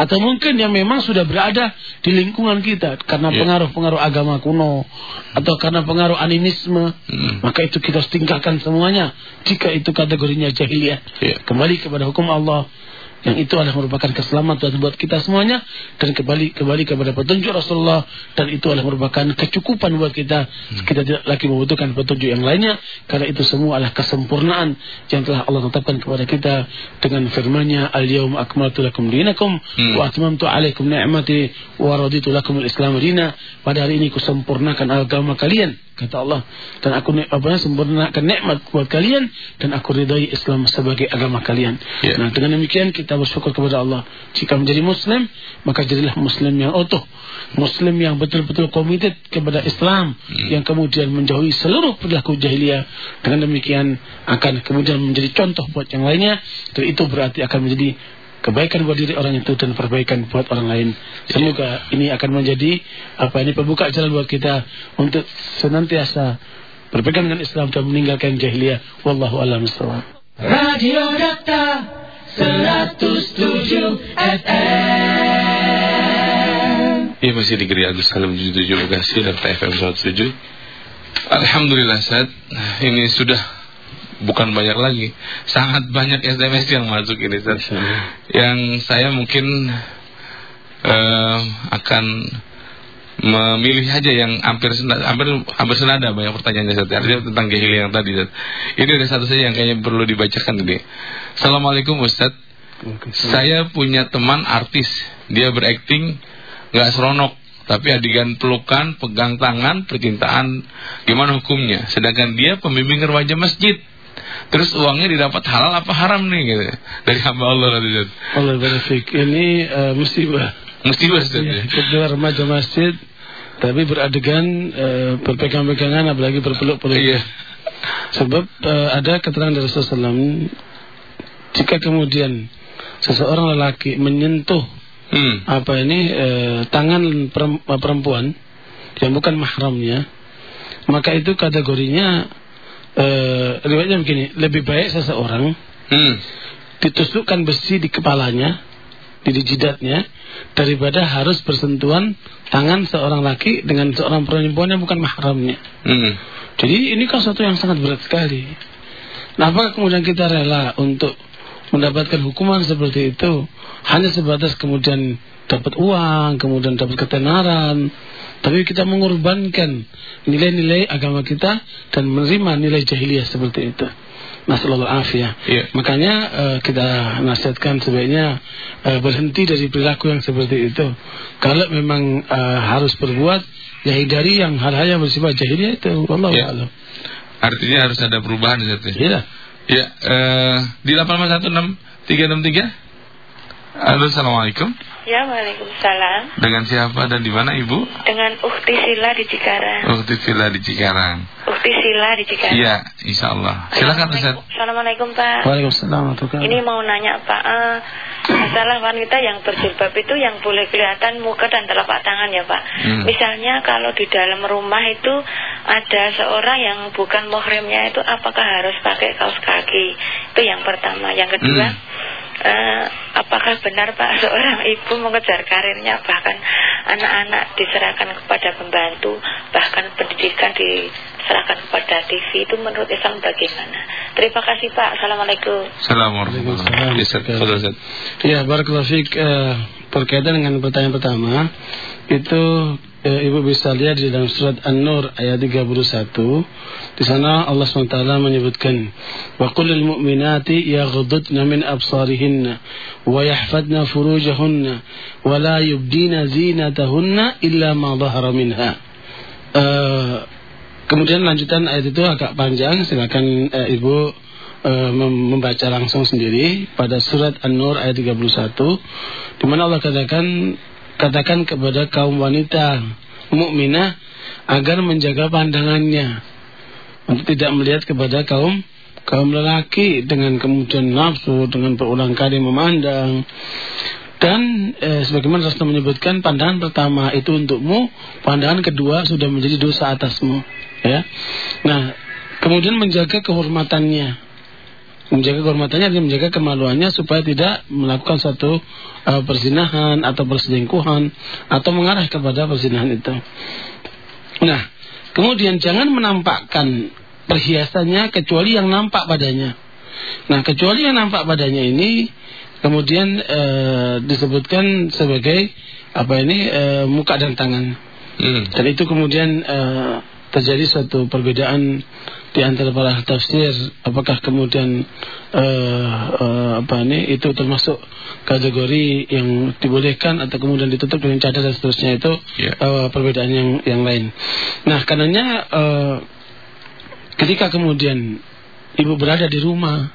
Atau mungkin yang memang sudah berada di lingkungan kita karena Ya. pengaruh-pengaruh agama kuno atau karena pengaruh animisme, Hmm. maka itu kita harus tinggalkan semuanya jika itu kategorinya jahiliyah. Ya. Kembali kepada hukum Allah yang itu adalah merupakan keselamatan buat kita semuanya. Dan kembali kembali kepada petunjuk Rasulullah. Dan itu adalah merupakan kecukupan buat kita. Kita tidak lagi membutuhkan petunjuk yang lainnya. Karena itu semua adalah kesempurnaan yang telah Allah tetapkan kepada kita dengan firman-Nya al-yauma akmaltu lakum dinakum Hmm. wa atmamtu alaikum ni'mati wa raditu lakum al-islam dina. Pada hari ini kusempurnakan agama kalian kata Allah dan aku apa sempurnakan nikmat buat kalian dan aku ridai Islam sebagai agama kalian. Ya. Nah, dengan demikian kita bersyukur kepada Allah. Jika menjadi muslim, maka jadilah muslim yang utuh. Muslim yang betul-betul komited kepada Islam yang kemudian menjauhi seluruh perilaku jahiliyah. Dengan demikian akan kemudian menjadi contoh buat yang lainnya dan itu berarti akan menjadi kebaikan buat diri orang itu dan perbaikan buat orang lain. Semoga ini akan menjadi apa ini pembuka jalan buat kita untuk senantiasa berpegang dengan Islam dan meninggalkan jahiliyah. Wallahu a'lam bishawab. Radio Data 107 FM. Iya masih di Geri Agus Salim 77 Bekasi dan FM 107 Alhamdulillah Sad Ini sudah bukan banyak lagi Sangat banyak SMS yang masuk ini Sad Yang saya mungkin eh, akan memilih aja yang hampir senada, hampir hampir senada banyak pertanyaannya Ustaz. Artinya tentang jahiliyah yang tadi Ustaz. Ini ada satu saja yang kayaknya perlu dibacakan ini. Assalamualaikum Ustaz. Saya punya teman artis, dia berakting nggak seronok, tapi adegan pelukan, pegang tangan, percintaan, gimana hukumnya? Sedangkan dia pembimbing remaja masjid. Terus uangnya didapat halal apa haram nih gitu. Dari hamba Allah tadi. Allah barik Ini eh, musibah. Musibah Ustaz. Ya, kedua remaja masjid tapi beradegan eh, berpegang-pegangan apalagi berpeluk-peluk. Iya. Sebab eh, ada keterangan dari Rasulullah jika kemudian seseorang lelaki menyentuh Hmm. apa ini eh, tangan perem- perempuan yang bukan mahramnya, maka itu kategorinya eh, riwayatnya begini, lebih baik seseorang Hmm. ditusukkan besi di kepalanya, di jidatnya, daripada harus bersentuhan tangan seorang laki dengan seorang perempuan yang bukan mahramnya. Hmm. Jadi ini kan sesuatu yang sangat berat sekali. Nah, apakah kemudian kita rela untuk mendapatkan hukuman seperti itu hanya sebatas kemudian dapat uang, kemudian dapat ketenaran, tapi kita mengorbankan nilai-nilai agama kita dan menerima nilai jahiliyah seperti itu. Nasallallahu afiyah. Iya. Makanya eh, kita nasihatkan sebaiknya eh, berhenti dari perilaku yang seperti itu. Kalau memang eh, harus berbuat, ya hindari yang hal-hal yang bersifat jahiliyah itu. Wallahu Iya. a'lam. Artinya harus ada perubahan ya? Iya. Ya, eh, di 816 363 Halo, assalamualaikum. Ya, Waalaikumsalam. Dengan siapa dan di mana ibu? Dengan Ukti Sila di Cikarang. Ukti Villa di Cikarang. Ukti Sila di Cikarang. Iya, insya Allah. Silakan Ustaz. Assalamualaikum Pak. Waalaikumsalam Ini mau nanya Pak, eh, masalah wanita yang berjilbab itu yang boleh kelihatan muka dan telapak tangan ya Pak. Hmm. Misalnya kalau di dalam rumah itu ada seorang yang bukan muhrimnya itu apakah harus pakai kaos kaki? Itu yang pertama. Yang kedua, Hmm. Eh, apakah benar Pak seorang ibu mengejar karirnya bahkan anak-anak diserahkan kepada pembantu, bahkan pendidikan diserahkan kepada TV itu menurut Islam bagaimana? Terima kasih Pak. Assalamualaikum. Assalamualaikum. Ya, barakallahu fiik eh, berkaitan dengan pertanyaan pertama itu eh, Ibu bisa lihat di dalam surat An-Nur ayat 31 di sana Allah SWT menyebutkan wa qul lil mu'minati yaghuddna min absarihinna wa yahfadna furujahunna wa la yubdina zinatahunna illa ma dhahara minha. Eh, kemudian lanjutan ayat itu agak panjang silakan eh, Ibu mem- membaca langsung sendiri pada surat An-Nur ayat 31 di mana Allah katakan katakan kepada kaum wanita mukminah agar menjaga pandangannya untuk tidak melihat kepada kaum kaum lelaki dengan kemudian nafsu dengan berulang kali memandang dan eh, sebagaimana Rasul menyebutkan pandangan pertama itu untukmu, pandangan kedua sudah menjadi dosa atasmu, ya. Nah, kemudian menjaga kehormatannya. Menjaga kehormatannya artinya menjaga kemaluannya supaya tidak melakukan satu eh, perzinahan atau perselingkuhan atau mengarah kepada perzinahan itu. Nah, kemudian jangan menampakkan perhiasannya kecuali yang nampak padanya. Nah, kecuali yang nampak padanya ini kemudian eh, disebutkan sebagai apa ini eh, muka dan tangan. Hmm. Dan itu kemudian eh, terjadi suatu perbedaan di antara para tafsir apakah kemudian eh, eh, apa ini itu termasuk kategori yang dibolehkan atau kemudian ditutup dengan cadar dan seterusnya itu Ya. eh, perbedaan yang yang lain. Nah, karenanya eh, ketika kemudian ibu berada di rumah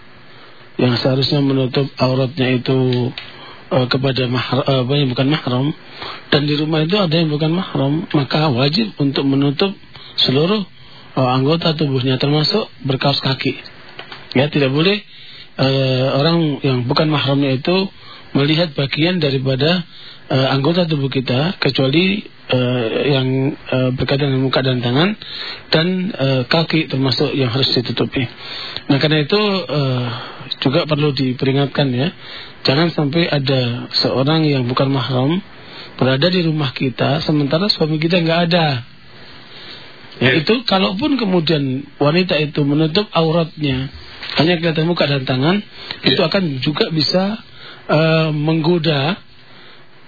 yang seharusnya menutup auratnya itu eh, kepada mahram, yang bukan mahram dan di rumah itu ada yang bukan mahram maka wajib untuk menutup seluruh eh, anggota tubuhnya termasuk berkaos kaki ya tidak boleh eh, orang yang bukan mahramnya itu melihat bagian daripada eh, anggota tubuh kita kecuali eh, yang eh, berkaitan dengan muka dan tangan dan eh, kaki termasuk yang harus ditutupi. Nah karena itu eh, juga perlu diperingatkan ya, jangan sampai ada seorang yang bukan mahram berada di rumah kita sementara suami kita nggak ada. Ya itu kalaupun kemudian wanita itu menutup auratnya hanya kelihatan muka dan tangan itu Ya. akan juga bisa eh, menggoda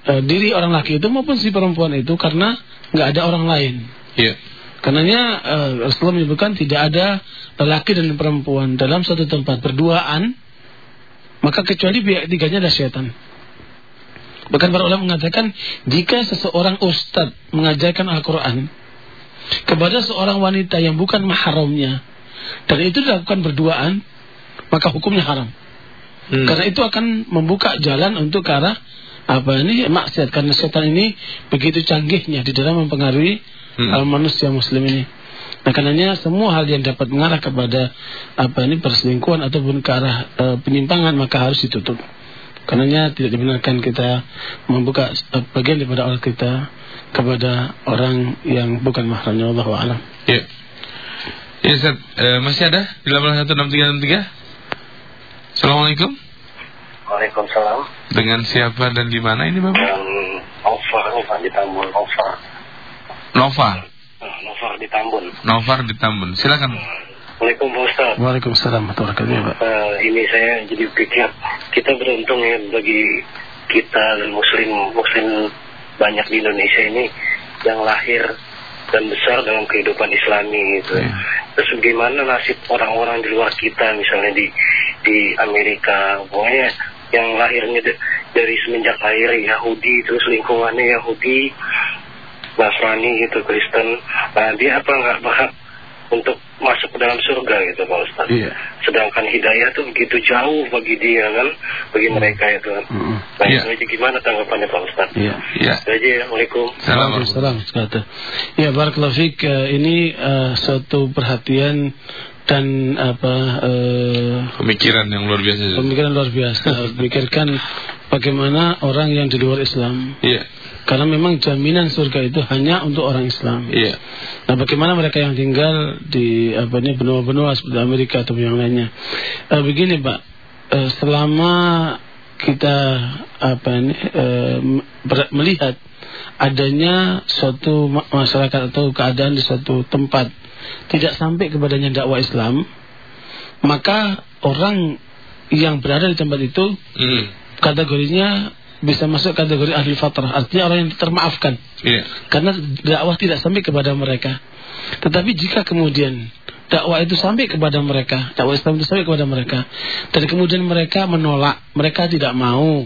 eh, diri orang laki itu maupun si perempuan itu karena nggak ada orang lain. Iya. Karenanya eh, Rasulullah menyebutkan tidak ada lelaki dan perempuan dalam suatu tempat berduaan maka kecuali pihak tiganya ada setan. Bahkan para ulama mengatakan jika seseorang ustadz mengajarkan Al-Quran kepada seorang wanita yang bukan mahramnya dan itu dilakukan berduaan maka hukumnya haram. Hmm. Karena itu akan membuka jalan untuk ke arah apa ini maksiat karena setan ini begitu canggihnya di dalam mempengaruhi Hmm. uh, manusia muslim ini. Nah, karenanya semua hal yang dapat mengarah kepada apa ini perselingkuhan ataupun ke arah uh, penyimpangan maka harus ditutup. Karenanya tidak dibenarkan kita membuka uh, bagian daripada aurat kita kepada orang yang bukan mahramnya Allah alam. Iya. Ya, Ustaz, Eh, masih ada di 816363? Assalamualaikum. Waalaikumsalam. Dengan siapa dan di mana ini, Bapak? Novar nih Pak di Tambun, Novar. Nova. Nah, Novar di Tambun. Novar di Tambun. Silakan. Waalaikumsalam Pak Ustaz. Waalaikumsalam warahmatullahi wabarakatuh. Eh, ini saya jadi pikir kita beruntung ya bagi kita dan muslim muslim banyak di Indonesia ini yang lahir dan besar dalam kehidupan Islami gitu. Iya. Terus bagaimana nasib orang-orang di luar kita misalnya di di Amerika, pokoknya yang lahirnya da- dari semenjak lahir Yahudi terus lingkungannya Yahudi, Nasrani gitu Kristen, nah dia apa nggak berhak untuk masuk ke dalam surga gitu Pak Ustadz. Iya. Sedangkan hidayah tuh begitu jauh bagi dia kan, bagi mereka itu. Mm-mm. Nah Iya. itu aja gimana tanggapannya Pak Ustadz? Iya. Ya. Itu aja ya, Assalamualaikum. Salam. Waalaikumsalam. Ya, barakallahu fiik. Eh, ini eh, suatu perhatian dan apa eh, Pemikiran yang luar biasa. Pemikiran luar biasa. Pikirkan bagaimana orang yang di luar Islam. Iya. Karena memang jaminan surga itu hanya untuk orang Islam. Iya. Nah, bagaimana mereka yang tinggal di apa ini benua-benua seperti Amerika atau yang lainnya? Eh, begini, Pak, Eh, selama kita apa ini eh, ber- melihat adanya suatu ma- masyarakat atau keadaan di suatu tempat tidak sampai kepadanya dakwah Islam, maka orang yang berada di tempat itu Hmm. kategorinya bisa masuk kategori ahli fatrah, artinya orang yang termaafkan Iya. karena dakwah tidak sampai kepada mereka. Tetapi jika kemudian dakwah itu sampai kepada mereka, dakwah Islam itu sampai kepada mereka, dan kemudian mereka menolak, mereka tidak mau,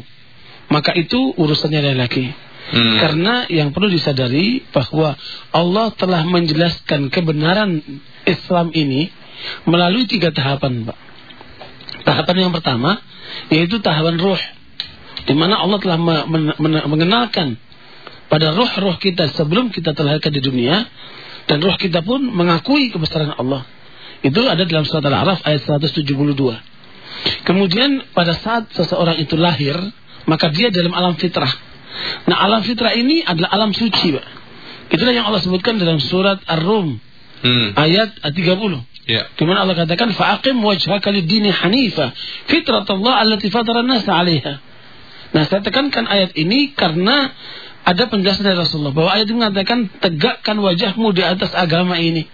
maka itu urusannya lain lagi. Hmm. Karena yang perlu disadari bahwa Allah telah menjelaskan kebenaran Islam ini melalui tiga tahapan, Pak. Tahapan yang pertama yaitu tahapan ruh, di mana Allah telah me- men- men- mengenalkan pada roh-roh kita sebelum kita terlahirkan di dunia dan roh kita pun mengakui kebesaran Allah. Itu ada dalam surat Al-A'raf ayat 172. Kemudian pada saat seseorang itu lahir, maka dia dalam alam fitrah. Nah, alam fitrah ini adalah alam suci, Pak. Itulah yang Allah sebutkan dalam surat Ar-Rum Hmm. ayat 30. Ya. Di mana Allah katakan fa'aqim wajhaka lid-dini hanifa fitratallah allati fatara an-nas 'alaiha. Nah, saya tekankan ayat ini karena ada penjelasan dari Rasulullah bahwa ayat ini mengatakan tegakkan wajahmu di atas agama ini.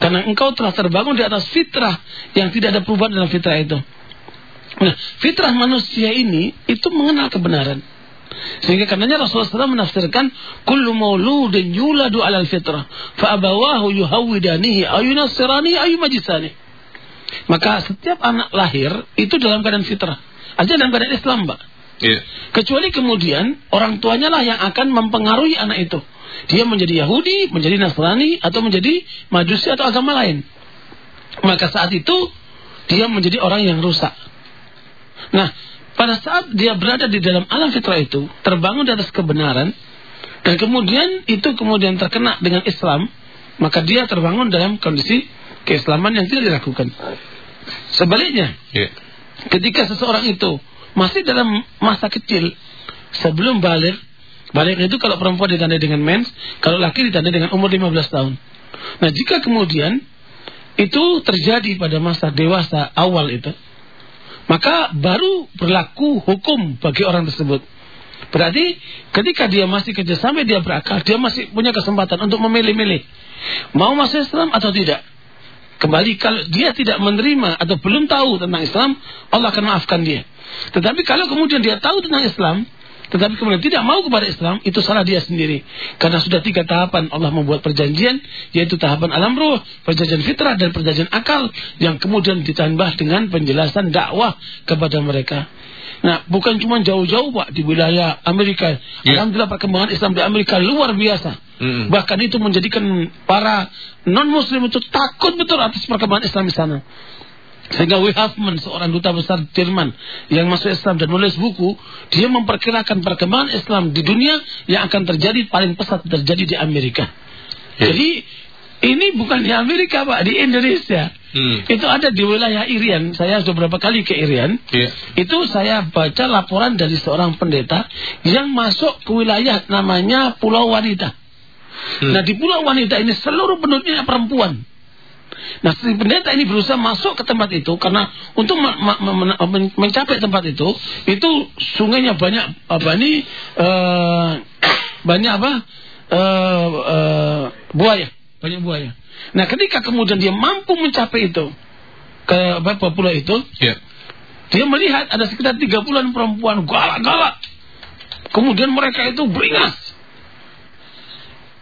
Karena engkau telah terbangun di atas fitrah yang tidak ada perubahan dalam fitrah itu. Nah, fitrah manusia ini itu mengenal kebenaran. Sehingga karenanya Rasulullah SAW menafsirkan kullu mauludin yuladu alal fitrah fa abawahu yuhawidanihi ayunasirani ayumajisani. Maka setiap anak lahir itu dalam keadaan fitrah. Artinya dalam keadaan Islam, Pak. Iya. Kecuali kemudian orang tuanya lah yang akan mempengaruhi anak itu. Dia menjadi Yahudi, menjadi Nasrani, atau menjadi Majusi atau agama lain. Maka saat itu dia menjadi orang yang rusak. Nah, pada saat dia berada di dalam alam fitrah itu, terbangun di atas kebenaran, dan kemudian itu kemudian terkena dengan Islam, maka dia terbangun dalam kondisi keislaman yang tidak diragukan. Sebaliknya, Iya. ketika seseorang itu masih dalam masa kecil sebelum balik balik itu kalau perempuan ditandai dengan mens kalau laki ditandai dengan umur 15 tahun nah jika kemudian itu terjadi pada masa dewasa awal itu maka baru berlaku hukum bagi orang tersebut. Berarti ketika dia masih kecil sampai dia berakal dia masih punya kesempatan untuk memilih-milih. Mau masuk Islam atau tidak. Kembali kalau dia tidak menerima atau belum tahu tentang Islam, Allah akan maafkan dia. Tetapi kalau kemudian dia tahu tentang Islam, tetapi kemudian tidak mau kepada Islam, itu salah dia sendiri. Karena sudah tiga tahapan Allah membuat perjanjian, yaitu tahapan alam ruh, perjanjian fitrah, dan perjanjian akal, yang kemudian ditambah dengan penjelasan dakwah kepada mereka. Nah, bukan cuma jauh-jauh Pak di wilayah Amerika. Ya. Alhamdulillah perkembangan Islam di Amerika luar biasa. Mm-mm. Bahkan itu menjadikan para non-muslim itu takut betul atas perkembangan Islam di sana. Sehingga W. Huffman, seorang duta besar Jerman yang masuk Islam dan menulis buku, dia memperkirakan perkembangan Islam di dunia yang akan terjadi paling pesat terjadi di Amerika. Ya. Jadi ini bukan di Amerika Pak, di Indonesia. Hmm. Itu ada di wilayah Irian. Saya sudah beberapa kali ke Irian. Iya. Itu saya baca laporan dari seorang pendeta yang masuk ke wilayah namanya Pulau Wanita. Hmm. Nah di Pulau Wanita ini seluruh penduduknya perempuan. Nah si pendeta ini berusaha masuk ke tempat itu karena untuk mencapai tempat itu itu sungainya banyak apa ini eh, banyak apa eh, eh, buaya banyak buaya. Nah ketika kemudian dia mampu mencapai itu ke apa, pulau itu Iya. dia melihat ada sekitar tiga bulan perempuan galak-galak. Kemudian mereka itu beringas.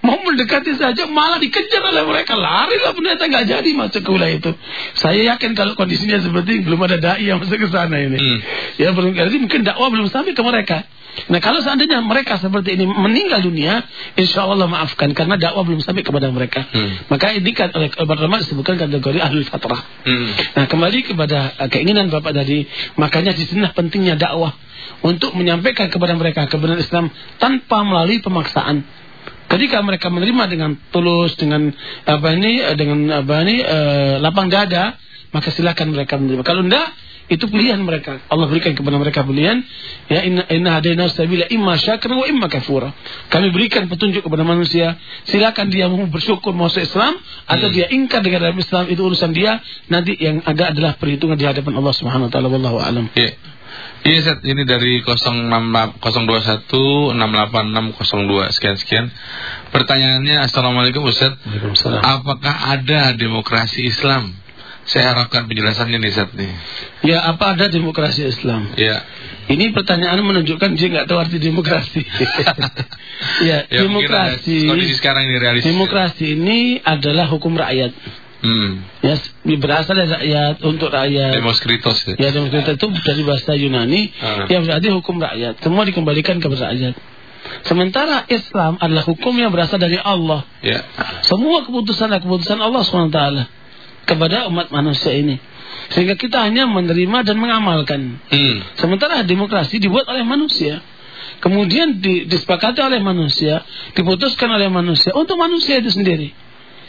Mau mendekati saja malah dikejar oleh mereka. Larilah pendeta nggak jadi masuk ke wilayah itu. Saya yakin kalau kondisinya seperti ini, belum ada dai yang masuk ke sana ini. Hmm. Ya berarti mungkin dakwah belum sampai ke mereka. Nah kalau seandainya mereka seperti ini meninggal dunia, insya Allah maafkan karena dakwah belum sampai kepada mereka. Hmm. Maka ini kan oleh ulama disebutkan kategori ahlul fatrah. Hmm. Nah kembali kepada uh, keinginan Bapak tadi, makanya di sini pentingnya dakwah untuk menyampaikan kepada mereka kebenaran Islam tanpa melalui pemaksaan. Ketika mereka menerima dengan tulus, dengan apa ini, eh, dengan apa ini, eh, lapang dada, maka silakan mereka menerima. Kalau enggak, itu pilihan mereka. Allah berikan kepada mereka pilihan. Ya inna inna hadaina sabila imma syakra wa imma kafura. Kami berikan petunjuk kepada manusia. Silakan dia mau bersyukur masuk Islam atau Hmm. dia ingkar dengan Islam itu urusan dia. Nanti yang ada adalah perhitungan di hadapan Allah Subhanahu wa taala wallahu alam. Iya. Iya, Set. Ini dari 066 021 68602 sekian sekian. Pertanyaannya, Assalamualaikum Ustaz. Waalaikumsalam. Apakah ada demokrasi Islam? Saya harapkan penjelasannya nih, Set nih. Ya apa ada demokrasi Islam? Ya. Ini pertanyaan menunjukkan dia nggak tahu arti demokrasi. ya, Ya, demokrasi. kondisi sekarang ini realistis. Demokrasi ini adalah hukum rakyat. Hmm. Ya, berasal dari rakyat untuk rakyat. Demoskritos ya. Ya, demokrasi itu dari bahasa Yunani Ah. yang berarti hukum rakyat. Semua dikembalikan kepada rakyat. Sementara Islam adalah hukum yang berasal dari Allah. Ya. Semua keputusan adalah keputusan Allah SWT kepada umat manusia ini. Sehingga kita hanya menerima dan mengamalkan. Hmm. Sementara demokrasi dibuat oleh manusia. Kemudian di- disepakati oleh manusia, diputuskan oleh manusia untuk manusia itu sendiri.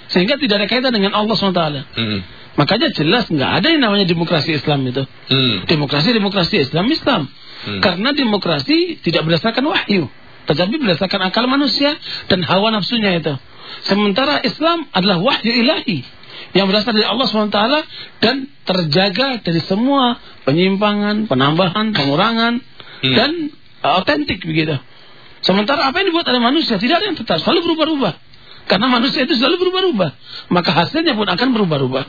Sehingga tidak ada kaitan dengan Allah SWT. Hmm. Makanya jelas nggak ada yang namanya demokrasi Islam itu. Hmm. Demokrasi demokrasi Islam Islam. Hmm. Karena demokrasi tidak berdasarkan wahyu, tetapi berdasarkan akal manusia dan hawa nafsunya itu. Sementara Islam adalah wahyu ilahi yang berasal dari Allah SWT dan terjaga dari semua penyimpangan, penambahan, pengurangan Hmm. dan uh, otentik begitu. Sementara apa yang dibuat oleh manusia tidak ada yang tetap, selalu berubah-ubah. Karena manusia itu selalu berubah-ubah, maka hasilnya pun akan berubah-ubah.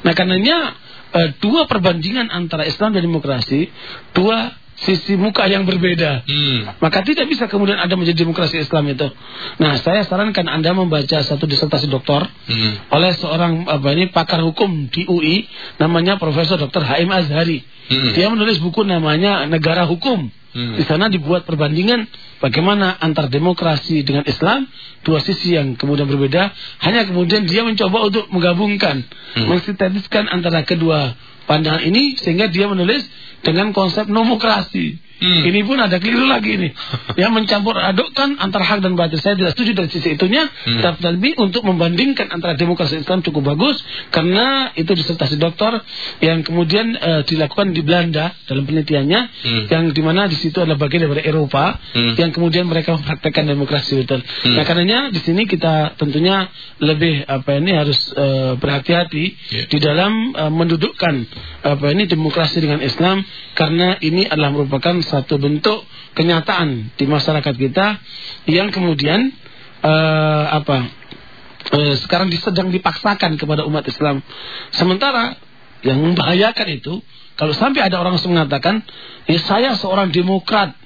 Nah, karenanya eh, dua perbandingan antara Islam dan demokrasi, dua sisi muka yang berbeda. Hmm. Maka tidak bisa kemudian ada menjadi demokrasi Islam itu. Nah, saya sarankan Anda membaca satu disertasi doktor Hmm. oleh seorang apa ini pakar hukum di UI namanya Profesor Dr. Haim Azhari. Hmm. Dia menulis buku namanya Negara Hukum. Hmm. Di sana dibuat perbandingan bagaimana antar demokrasi dengan Islam, dua sisi yang kemudian berbeda. Hanya kemudian dia mencoba untuk menggabungkan, Hmm. mensintetiskan antara kedua pandangan ini sehingga dia menulis dengan konsep nomokrasi. Hmm. Ini pun ada keliru lagi ini. yang mencampur adukkan antara hak dan batil. Saya tidak setuju dari sisi itunya. Hmm. Tapi untuk membandingkan antara demokrasi Islam cukup bagus. Karena itu disertasi doktor yang kemudian eh, dilakukan di Belanda dalam penelitiannya. Hmm. Yang di mana di situ adalah bagian dari Eropa. Hmm. Yang kemudian mereka mempraktekkan demokrasi betul. Hmm. Nah karenanya di sini kita tentunya lebih apa ini harus eh, berhati-hati Ya. di dalam eh, mendudukkan apa ini demokrasi dengan Islam karena ini adalah merupakan satu bentuk kenyataan di masyarakat kita yang kemudian eh, apa eh, sekarang sedang dipaksakan kepada umat Islam. Sementara yang membahayakan itu kalau sampai ada orang yang mengatakan, ya saya seorang demokrat,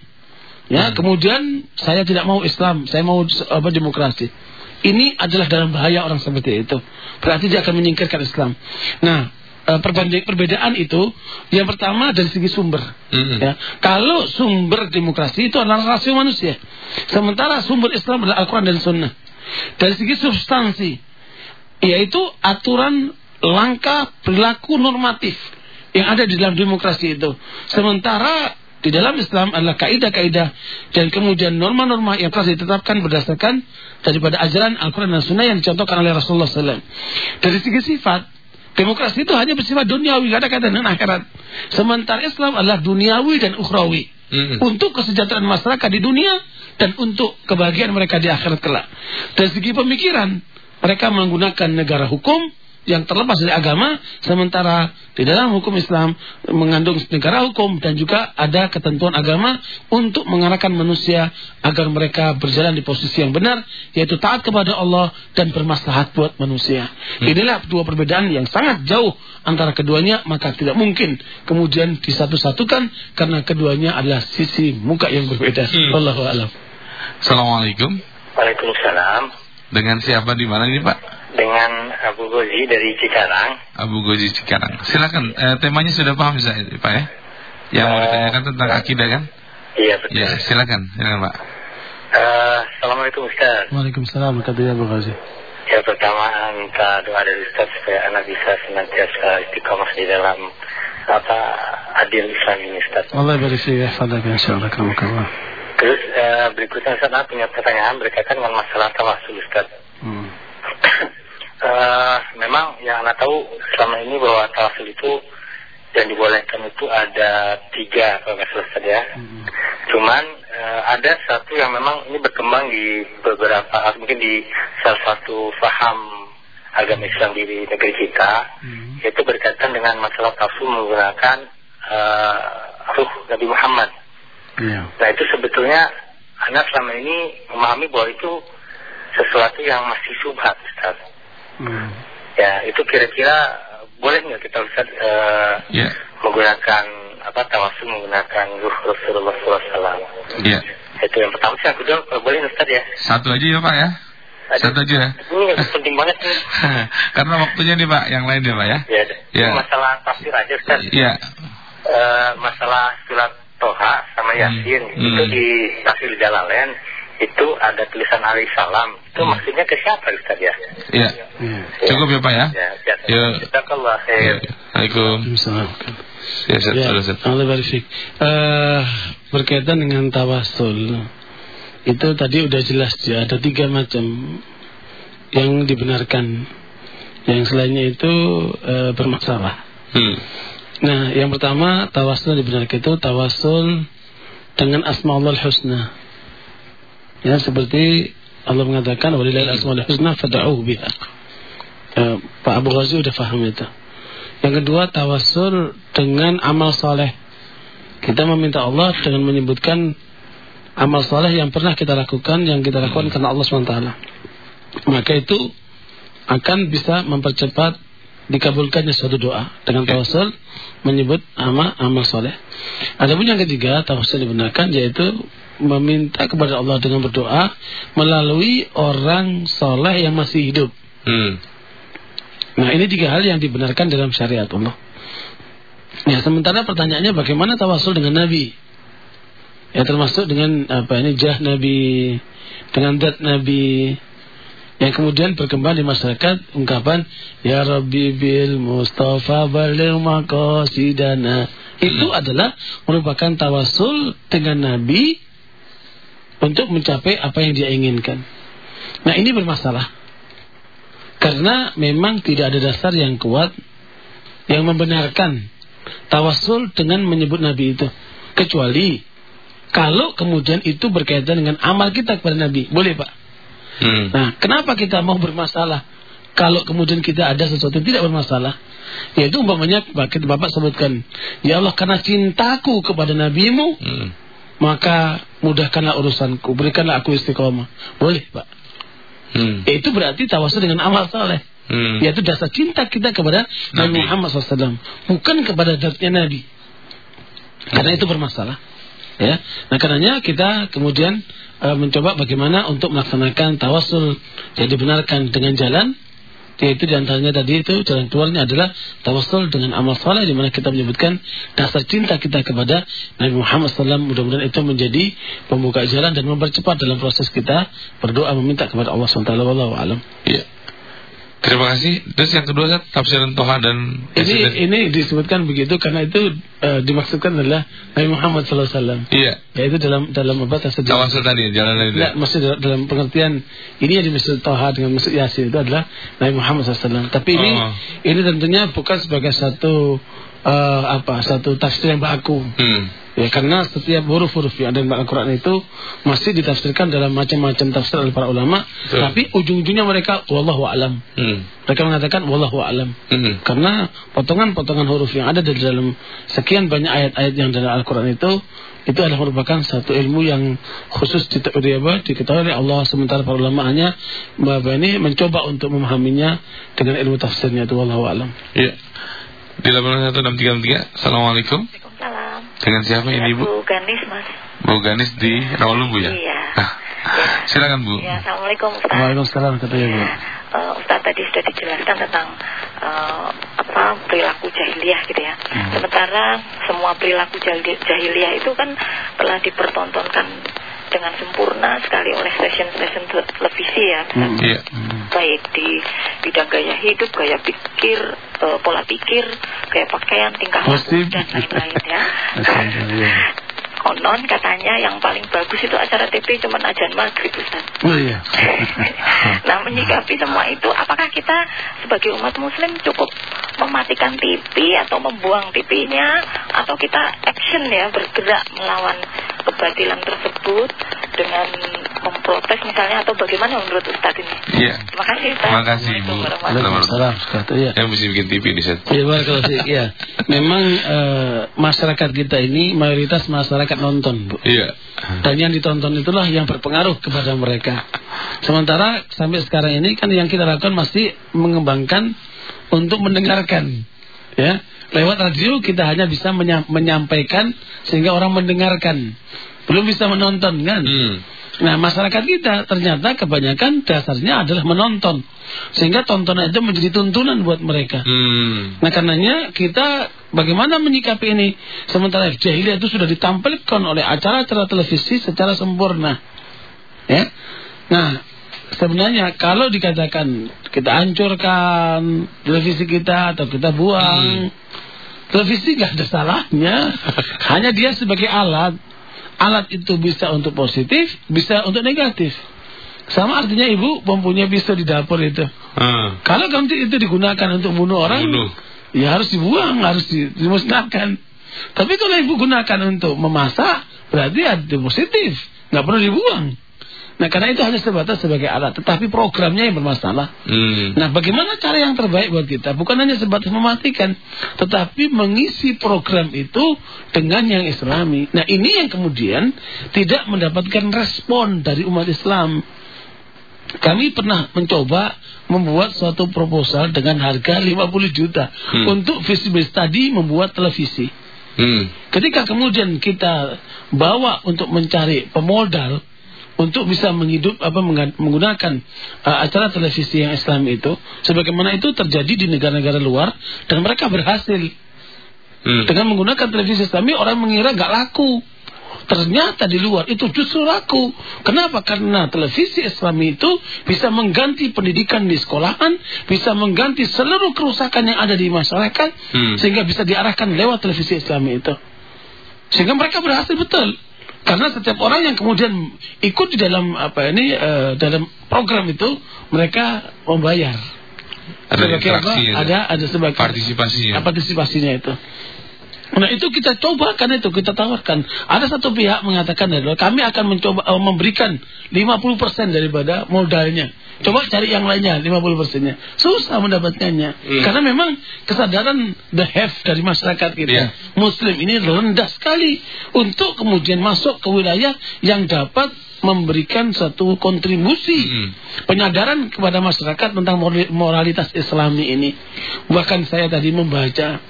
ya Hmm. kemudian saya tidak mau Islam, saya mau apa demokrasi. Ini adalah dalam bahaya orang seperti itu. Berarti dia akan menyingkirkan Islam. Nah, eh, perbanding perbedaan itu yang pertama dari segi sumber. Hmm. Ya, kalau sumber demokrasi itu adalah rasio manusia, sementara sumber Islam adalah Al-Quran dan Sunnah. Dari segi substansi, yaitu aturan langkah perilaku normatif yang ada di dalam demokrasi itu. Sementara di dalam Islam adalah kaidah-kaidah dan kemudian norma-norma yang telah ditetapkan berdasarkan daripada ajaran Al-Quran dan Sunnah yang dicontohkan oleh Rasulullah SAW. Dari segi sifat, demokrasi itu hanya bersifat duniawi, ada kaitan dengan akhirat. Sementara Islam adalah duniawi dan ukhrawi. Hmm. Untuk kesejahteraan masyarakat di dunia dan untuk kebahagiaan mereka di akhirat kelak. Dari segi pemikiran, mereka menggunakan negara hukum yang terlepas dari agama, sementara di dalam hukum Islam mengandung negara hukum dan juga ada ketentuan agama untuk mengarahkan manusia agar mereka berjalan di posisi yang benar, yaitu taat kepada Allah dan bermaslahat buat manusia. Inilah dua perbedaan yang sangat jauh antara keduanya, maka tidak mungkin kemudian disatu-satukan karena keduanya adalah sisi muka yang berbeda. Hmm. Wallahu a'lam. Assalamualaikum. Waalaikumsalam. Dengan siapa di mana ini Pak? Dengan Abu Gozi dari Cikarang. Abu Gozi Cikarang. Silakan. Eh, temanya sudah paham saya Pak ya? Yang mau Eh, ditanyakan tentang akidah kan? Iya betul. Ya, silakan. Silakan Pak. Eh, Assalamualaikum Ustaz. Waalaikumsalam warahmatullahi wabarakatuh. Ya pertama minta doa dari Ustaz supaya anak bisa senantiasa istiqomah di dalam apa adil Islam ini Ustaz. Allah barik fiik ihfadak insyaallah karamakallah. Terus eh, berikutnya Ustaz saya punya pertanyaan berkaitan dengan masalah tawasul Ustaz. Hmm. Eh, memang yang anak tahu selama ini bahwa tawasul itu yang dibolehkan itu ada tiga kalau nggak salah Ustaz ya. Hmm. Cuman eh, ada satu yang memang ini berkembang di beberapa mungkin di salah satu faham agama Islam di negeri kita Hmm. yaitu berkaitan dengan masalah tafsir menggunakan eh, ruh Nabi Muhammad. Iya. Nah itu sebetulnya anak selama ini memahami bahwa itu sesuatu yang masih subhat Ustaz. Hmm. Ya itu kira-kira boleh nggak kita Ustaz eh, Ya. menggunakan apa tawasul menggunakan ruh Rasulullah SAW. Ya. Itu yang pertama sih yang kedua kalau boleh Ustaz ya. Satu aja ya Pak ya? Satu aja ya? Ini penting banget nih. Karena waktunya nih Pak, yang lain ya Pak ya? Ya, Ya. ini masalah tafsir aja Ustaz. Iya. Eh, masalah surat Toha sama Yasin Hmm. itu di tafsir Jalalain itu ada tulisan alaihi salam. Itu Hmm. maksudnya ke siapa Ustaz ya? Iya. Iya. Cukup ya Pak ya? Ya, ya. Ya. Kita Ya. Assalamualaikum. Waalaikumsalam. Ya, Ustaz. Ya. Allah barik fiik. Eh, berkaitan dengan tawasul itu tadi udah jelas ya ada tiga macam yang dibenarkan yang selainnya itu eh, bermasalah Hmm. nah yang pertama tawasul yang dibenarkan itu tawasul dengan asma Allah husna ya seperti Allah mengatakan walillahil asmaul husna fad'uhu biha Eh, Pak Abu Ghazi udah paham itu yang kedua tawasul dengan amal soleh. Kita meminta Allah dengan menyebutkan amal soleh yang pernah kita lakukan, yang kita lakukan karena Allah SWT. Maka itu akan bisa mempercepat dikabulkannya suatu doa dengan tawasul menyebut amal amal soleh. Adapun yang ketiga tawasul dibenarkan yaitu meminta kepada Allah dengan berdoa melalui orang soleh yang masih hidup. Hmm. Nah ini tiga hal yang dibenarkan dalam syariat Allah. Ya sementara pertanyaannya bagaimana tawasul dengan Nabi? Ya termasuk dengan apa ini jah Nabi, dengan dat Nabi, yang kemudian berkembang di masyarakat ungkapan Ya Rabbi bil Mustafa baligh maqasidana. Itu adalah merupakan tawasul dengan Nabi untuk mencapai apa yang dia inginkan. Nah ini bermasalah. Karena memang tidak ada dasar yang kuat yang membenarkan tawasul dengan menyebut Nabi itu. Kecuali kalau kemudian itu berkaitan dengan amal kita kepada Nabi. Boleh Pak? Hmm. Nah, kenapa kita mau bermasalah? Kalau kemudian kita ada sesuatu yang tidak bermasalah, yaitu umpamanya Bapak Bapak sebutkan, Ya Allah karena cintaku kepada Nabimu, Hmm. maka mudahkanlah urusanku, berikanlah aku istiqomah. Boleh Pak. Hmm. Itu berarti tawasul dengan amal saleh. Hmm. Yaitu dasar cinta kita kepada Nabi, Nabi. Muhammad SAW. Bukan kepada zatnya Nabi. Karena itu bermasalah. Ya, nah karenanya kita kemudian e, mencoba bagaimana untuk melaksanakan tawasul yang dibenarkan dengan jalan yaitu di antaranya tadi itu jalan keluarnya adalah tawasul dengan amal saleh di mana kita menyebutkan dasar cinta kita kepada Nabi Muhammad SAW mudah-mudahan itu menjadi pembuka jalan dan mempercepat dalam proses kita berdoa meminta kepada Allah SWT Wallahu a'lam. Iya. Terima kasih. Terus yang kedua Ustaz, tafsiran Toha dan Ini ini disebutkan begitu karena itu eh, dimaksudkan adalah Nabi Muhammad SAW. Iya. Yaitu dalam dalam apa tasawuf. Tawasul tadi jalan itu. Tidak, maksud dalam, dalam pengertian ini yang dimaksud Toha dengan maksud Yasin itu adalah Nabi Muhammad SAW. Tapi ini Oh. ini tentunya bukan sebagai satu eh, apa satu tafsir yang baku. Hmm. Ya karena setiap huruf-huruf yang ada di Al-Quran itu masih ditafsirkan dalam macam-macam tafsir oleh para ulama. Betul. Tapi ujung-ujungnya mereka wallahu alam. Hmm. Mereka mengatakan wallahu alam. Hmm. Karena potongan-potongan huruf yang ada di dalam sekian banyak ayat-ayat yang dalam Al-Quran itu itu adalah merupakan satu ilmu yang khusus di, di apa, diketahui oleh Allah sementara para ulama hanya bahwa ini mencoba untuk memahaminya dengan ilmu tafsirnya itu wallahu alam. Iya. Di 81633. Assalamualaikum. Waalaikumsalam. Dengan siapa ini Ibu? Bu Ganis, Mas. Bu Ganis di Rawalumbu ya? Iya. Ah. Ya, Silakan Bu. Ya, Assalamualaikum Ustaz. Waalaikumsalam katanya Bu. Uh, Ustaz tadi sudah dijelaskan tentang uh, apa perilaku jahiliyah gitu ya. Sementara semua perilaku jahili- jahiliyah itu kan telah dipertontonkan dengan sempurna sekali oleh stasiun-stasiun te- televisi ya. Hmm. Iya. Baik di bidang gaya hidup, gaya pikir, uh, pola pikir, gaya pakaian, tingkah laku dan lain-lain ya. Konon katanya yang paling bagus itu acara TV cuma ajan maghrib Ustaz. Oh iya. Nah menyikapi semua itu apakah kita sebagai umat muslim cukup mematikan TV atau membuang TV-nya atau kita action ya bergerak melawan kebatilan tersebut dengan memprotes misalnya atau bagaimana menurut Ustadz ini? Iya. Terima kasih Ustaz. Terima kasih, Bu. Assalamualaikum warahmatullahi Waalaikumsalam katanya. Yang mesti bikin TV di set. Ya, fiik. ya. Memang eh, masyarakat kita ini mayoritas masyarakat nonton, Bu. Iya. Dan yang ditonton itulah yang berpengaruh kepada mereka. Sementara sampai sekarang ini kan yang kita lakukan masih mengembangkan untuk mendengarkan. Ya, lewat radio kita hanya bisa menya- menyampaikan sehingga orang mendengarkan. Belum bisa menonton kan? Hmm. Nah, masyarakat kita ternyata kebanyakan dasarnya adalah menonton. Sehingga tontonan itu menjadi tuntunan buat mereka. Hmm. Nah karenanya kita bagaimana menyikapi ini Sementara jahiliyah itu sudah ditampilkan oleh acara-acara televisi secara sempurna ya Nah sebenarnya kalau dikatakan kita hancurkan televisi kita atau kita buang Televisi gak ada salahnya Hanya dia sebagai alat Alat itu bisa untuk positif Bisa untuk negatif Sama artinya ibu mempunyai pisau di dapur itu Ah. kalau nanti itu digunakan untuk bunuh orang, Bunuh. ya harus dibuang, harus di- dimusnahkan. Tapi kalau ibu gunakan untuk memasak, berarti ada positif, nggak perlu dibuang. Nah, karena itu hanya sebatas sebagai alat, tetapi programnya yang bermasalah. Hmm. Nah, bagaimana cara yang terbaik buat kita? Bukan hanya sebatas mematikan, tetapi mengisi program itu dengan yang islami. Nah, ini yang kemudian tidak mendapatkan respon dari umat Islam. Kami pernah mencoba membuat suatu proposal dengan harga 50 juta Hmm. untuk visibility study membuat televisi. Hmm. Ketika kemudian kita bawa untuk mencari pemodal untuk bisa menghidup apa menggunakan uh, acara televisi yang Islam itu, sebagaimana itu terjadi di negara-negara luar dan mereka berhasil Hmm. dengan menggunakan televisi Islami orang mengira nggak laku. Ternyata di luar itu justru laku. Kenapa? Karena televisi Islami itu bisa mengganti pendidikan di sekolahan, bisa mengganti seluruh kerusakan yang ada di masyarakat, Hmm. sehingga bisa diarahkan lewat televisi Islami itu. Sehingga mereka berhasil betul. Karena setiap orang yang kemudian ikut di dalam apa ini eh, dalam program itu mereka membayar. Ada Sebagai apa? ya. Ada ada sebagai Partisipasinya. partisipasinya itu. Nah itu kita coba kan itu kita tawarkan. Ada satu pihak mengatakan adalah kami akan mencoba eh, memberikan 50% daripada modalnya. Coba cari yang lainnya 50 persennya. Susah mendapatkannya. Hmm. Karena memang kesadaran the have dari masyarakat kita Iya. Muslim ini rendah sekali untuk kemudian masuk ke wilayah yang dapat memberikan satu kontribusi Hmm. penyadaran kepada masyarakat tentang morali- moralitas Islami ini. Bahkan saya tadi membaca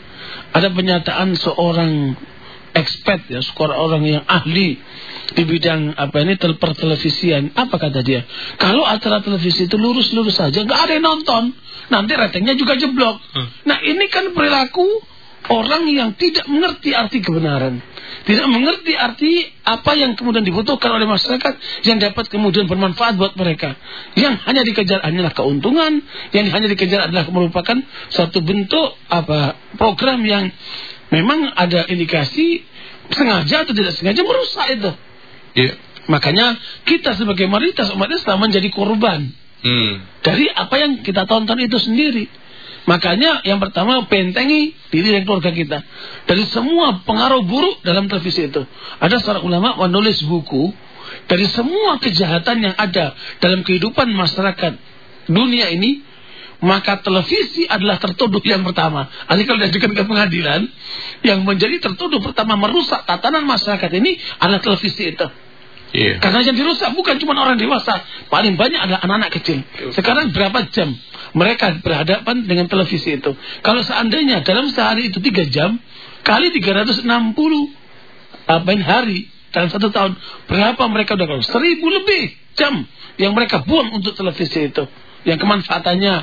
ada pernyataan seorang expert ya, seorang orang yang ahli di bidang apa ini tel pertelevisian. Apa kata dia? Kalau acara televisi itu lurus-lurus saja, nggak ada yang nonton. Nanti ratingnya juga jeblok. Hmm. Nah ini kan perilaku orang yang tidak mengerti arti kebenaran. Tidak mengerti arti apa yang kemudian dibutuhkan oleh masyarakat yang dapat kemudian bermanfaat buat mereka. Yang hanya dikejar hanyalah keuntungan, yang hanya dikejar adalah merupakan suatu bentuk apa program yang memang ada indikasi sengaja atau tidak sengaja merusak itu. Iya. Makanya kita sebagai mayoritas umat Islam menjadi korban Hmm. dari apa yang kita tonton itu sendiri. Makanya yang pertama bentengi diri dan keluarga kita dari semua pengaruh buruk dalam televisi itu. Ada seorang ulama menulis buku dari semua kejahatan yang ada dalam kehidupan masyarakat dunia ini, maka televisi adalah tertuduh yang pertama. Nanti kalau diajukan ke pengadilan, yang menjadi tertuduh pertama merusak tatanan masyarakat ini adalah televisi itu. Iya. Karena yang dirusak bukan cuma orang dewasa, paling banyak adalah anak-anak kecil. Sekarang berapa jam mereka berhadapan dengan televisi itu? Kalau seandainya dalam sehari itu tiga jam, kali 360 apain hari dalam satu tahun, berapa mereka udah kalau seribu lebih jam yang mereka buang untuk televisi itu. Yang kemanfaatannya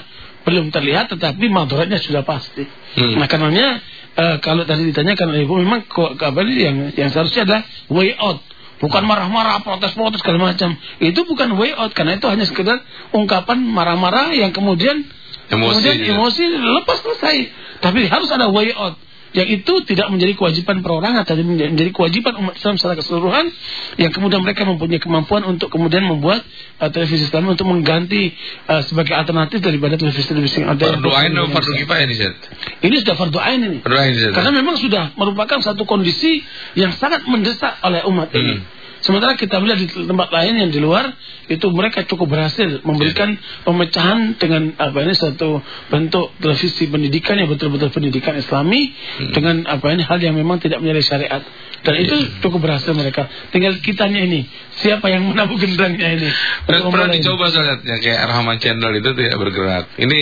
belum terlihat tetapi madaratnya sudah pasti. Hmm. Nah karenanya eh, kalau tadi ditanyakan oleh Ibu memang kok apa ini yang yang seharusnya adalah way out. Bukan marah-marah, protes-protes segala macam. Itu bukan way out karena itu hanya sekedar ungkapan marah-marah yang kemudian Emosi, kemudian ya. emosi lepas selesai. Tapi harus ada way out. Yang itu tidak menjadi kewajiban perorangan, tapi menjadi kewajiban umat Islam secara keseluruhan yang kemudian mereka mempunyai kemampuan untuk kemudian membuat uh, televisi Islam untuk mengganti uh, sebagai alternatif daripada televisi-televisi yang ada. Fardu ain atau fardu kifayah Zat? besar. Ini sudah fardu ain ini. Fardu ain. Karena memang sudah merupakan satu kondisi yang sangat mendesak oleh umat ini. Hmm. Sementara kita melihat di tempat lain yang di luar itu mereka cukup berhasil memberikan pemecahan dengan apa ini satu bentuk televisi pendidikan yang betul-betul pendidikan Islami dengan apa ini hal yang memang tidak menyalahi syariat dan itu cukup berhasil mereka. Tinggal kitanya ini siapa yang menabuh gendangnya ini. Pernah memulai. dicoba Zat, ya kayak Rahman Channel itu tidak bergerak. Ini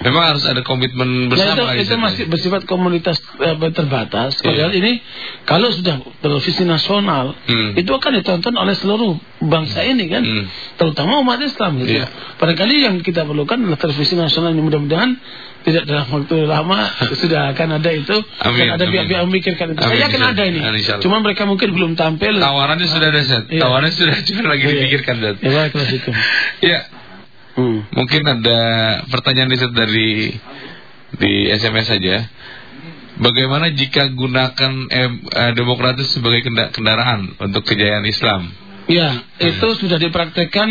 memang harus ada komitmen Nah, bersama itu, lah, itu Zat. masih bersifat komunitas eh, terbatas. Iya. Padahal ini kalau sudah televisi nasional Hmm. itu akan ditonton oleh seluruh bangsa ini kan, Hmm. terutama umat Islam gitu. Iya. Barangkali yang kita perlukan adalah televisi nasional ini mudah-mudahan tidak dalam waktu lama sudah akan ada itu Amin, dan ada pihak-pihak yang memikirkan itu. Amin, Saya yakin ada ini. Cuma mereka mungkin belum tampil. Tawarannya sudah ada, Zat. Iya. Tawarannya sudah cuma lagi Iya. dipikirkan, Zat. Ya, situ. Ya, Hmm. mungkin ada pertanyaan Zat dari di SMS saja. Bagaimana jika gunakan eh, demokratis sebagai kenda- kendaraan untuk kejayaan Islam? Ya, itu sudah dipraktekkan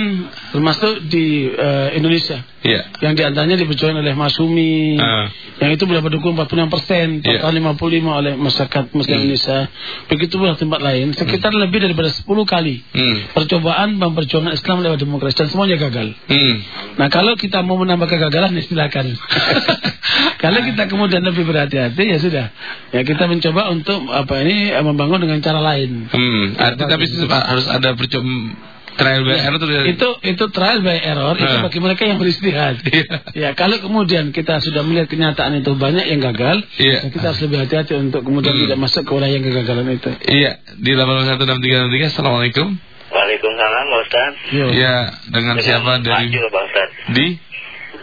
termasuk di eh, Indonesia. Iya. yang di antaranya diperjuangkan oleh Masumi Ah. yang itu beliau mendukung 46 persen Iya. total 55 oleh masyarakat Muslim Hmm. Indonesia begitu pula tempat lain sekitar lebih daripada 10 kali Hmm. percobaan memperjuangkan Islam lewat demokrasi dan semuanya gagal Hmm. nah kalau kita mau menambah kegagalan ya silakan kalau kita kemudian lebih berhati-hati ya sudah ya kita mencoba untuk apa ini membangun dengan cara lain Hmm. Arti, tapi harus ada percobaan trial by error tuh. itu itu trial by error itu Ah. bagi mereka yang beristihad Iya. Ya kalau kemudian kita sudah melihat kenyataan itu banyak yang gagal, Iya. ya kita harus lebih hati-hati untuk kemudian Hmm. tidak masuk ke wilayah yang kegagalan itu. Iya, di 81633 Assalamualaikum. Waalaikumsalam Pak Ustaz. Yo. Iya, dengan siapa dari Maju Pak Ustaz di?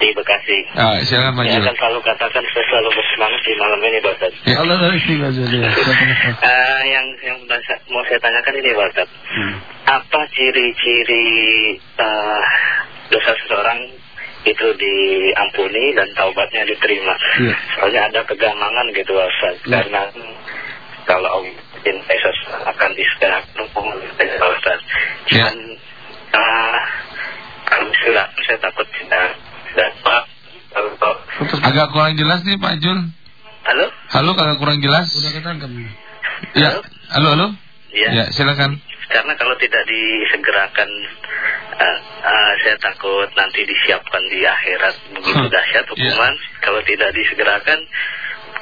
Di Bekasi. Ah, silakan Pak Saya akan selalu katakan saya selalu bersemangat di malam ini Pak Ustaz. Ya. Allah dari dia. Eh, yang yang mau saya tanyakan ini Pak Ustaz. Hmm. Apa ciri-ciri eh, dosa seseorang itu diampuni dan taubatnya diterima? Iya. Soalnya ada kegamangan gitu Pak Ustaz. Iya. Karena kalau cintai seseorang akan Pak Ustaz. Iya. Cuman eh, kalau sudah saya takut tidak Agak kurang jelas nih Pak Jul. Halo? Halo, agak kurang jelas. Udah ketangkep. Ya, halo, halo. Ya. Ya, silakan. Karena kalau tidak disegerakan, eh, eh, saya takut nanti disiapkan di akhirat begitu dahsyat hukuman. Kalau tidak disegerakan,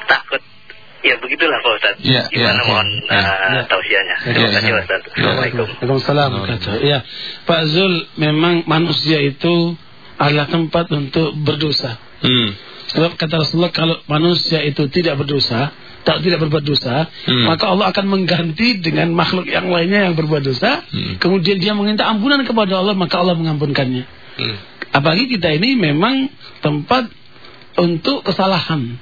takut. Ya begitulah Pak Ustaz. Iya, Gimana iya, mohon iya. eh, Iya. tausiahnya. Iya, Terima kasih iya. Pak Ustaz. Iya. Assalamualaikum. Waalaikumsalam. Ya, Pak Zul, memang manusia itu adalah tempat untuk berdosa. Hmm. Sebab kata Rasulullah kalau manusia itu tidak berdosa, tak tidak berbuat dosa, Hmm. maka Allah akan mengganti dengan makhluk yang lainnya yang berbuat dosa. Hmm. Kemudian dia meminta ampunan kepada Allah, maka Allah mengampunkannya. Hmm. Apalagi kita ini memang tempat untuk kesalahan.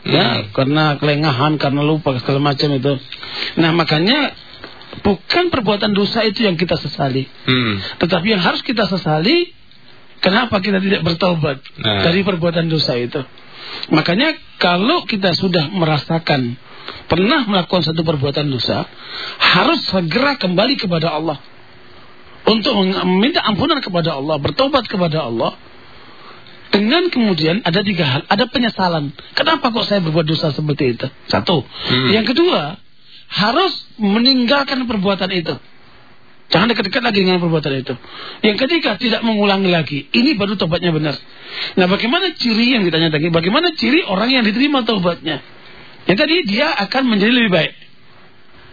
Ya, Hmm. karena kelengahan, karena lupa segala macam itu. Nah, makanya bukan perbuatan dosa itu yang kita sesali, Hmm. tetapi yang harus kita sesali kenapa kita tidak bertobat Nah. dari perbuatan dosa itu. Makanya kalau kita sudah merasakan pernah melakukan satu perbuatan dosa, harus segera kembali kepada Allah untuk meminta ampunan kepada Allah, bertobat kepada Allah. Dengan kemudian ada tiga hal, ada penyesalan. Kenapa kok saya berbuat dosa seperti itu? Satu. Hmm. Yang kedua, harus meninggalkan perbuatan itu. Jangan dekat-dekat lagi dengan perbuatan itu. Yang ketiga, tidak mengulangi lagi. Ini baru tobatnya benar. Nah, bagaimana ciri yang ditanya tadi? Bagaimana ciri orang yang diterima tobatnya? Yang tadi dia akan menjadi lebih baik.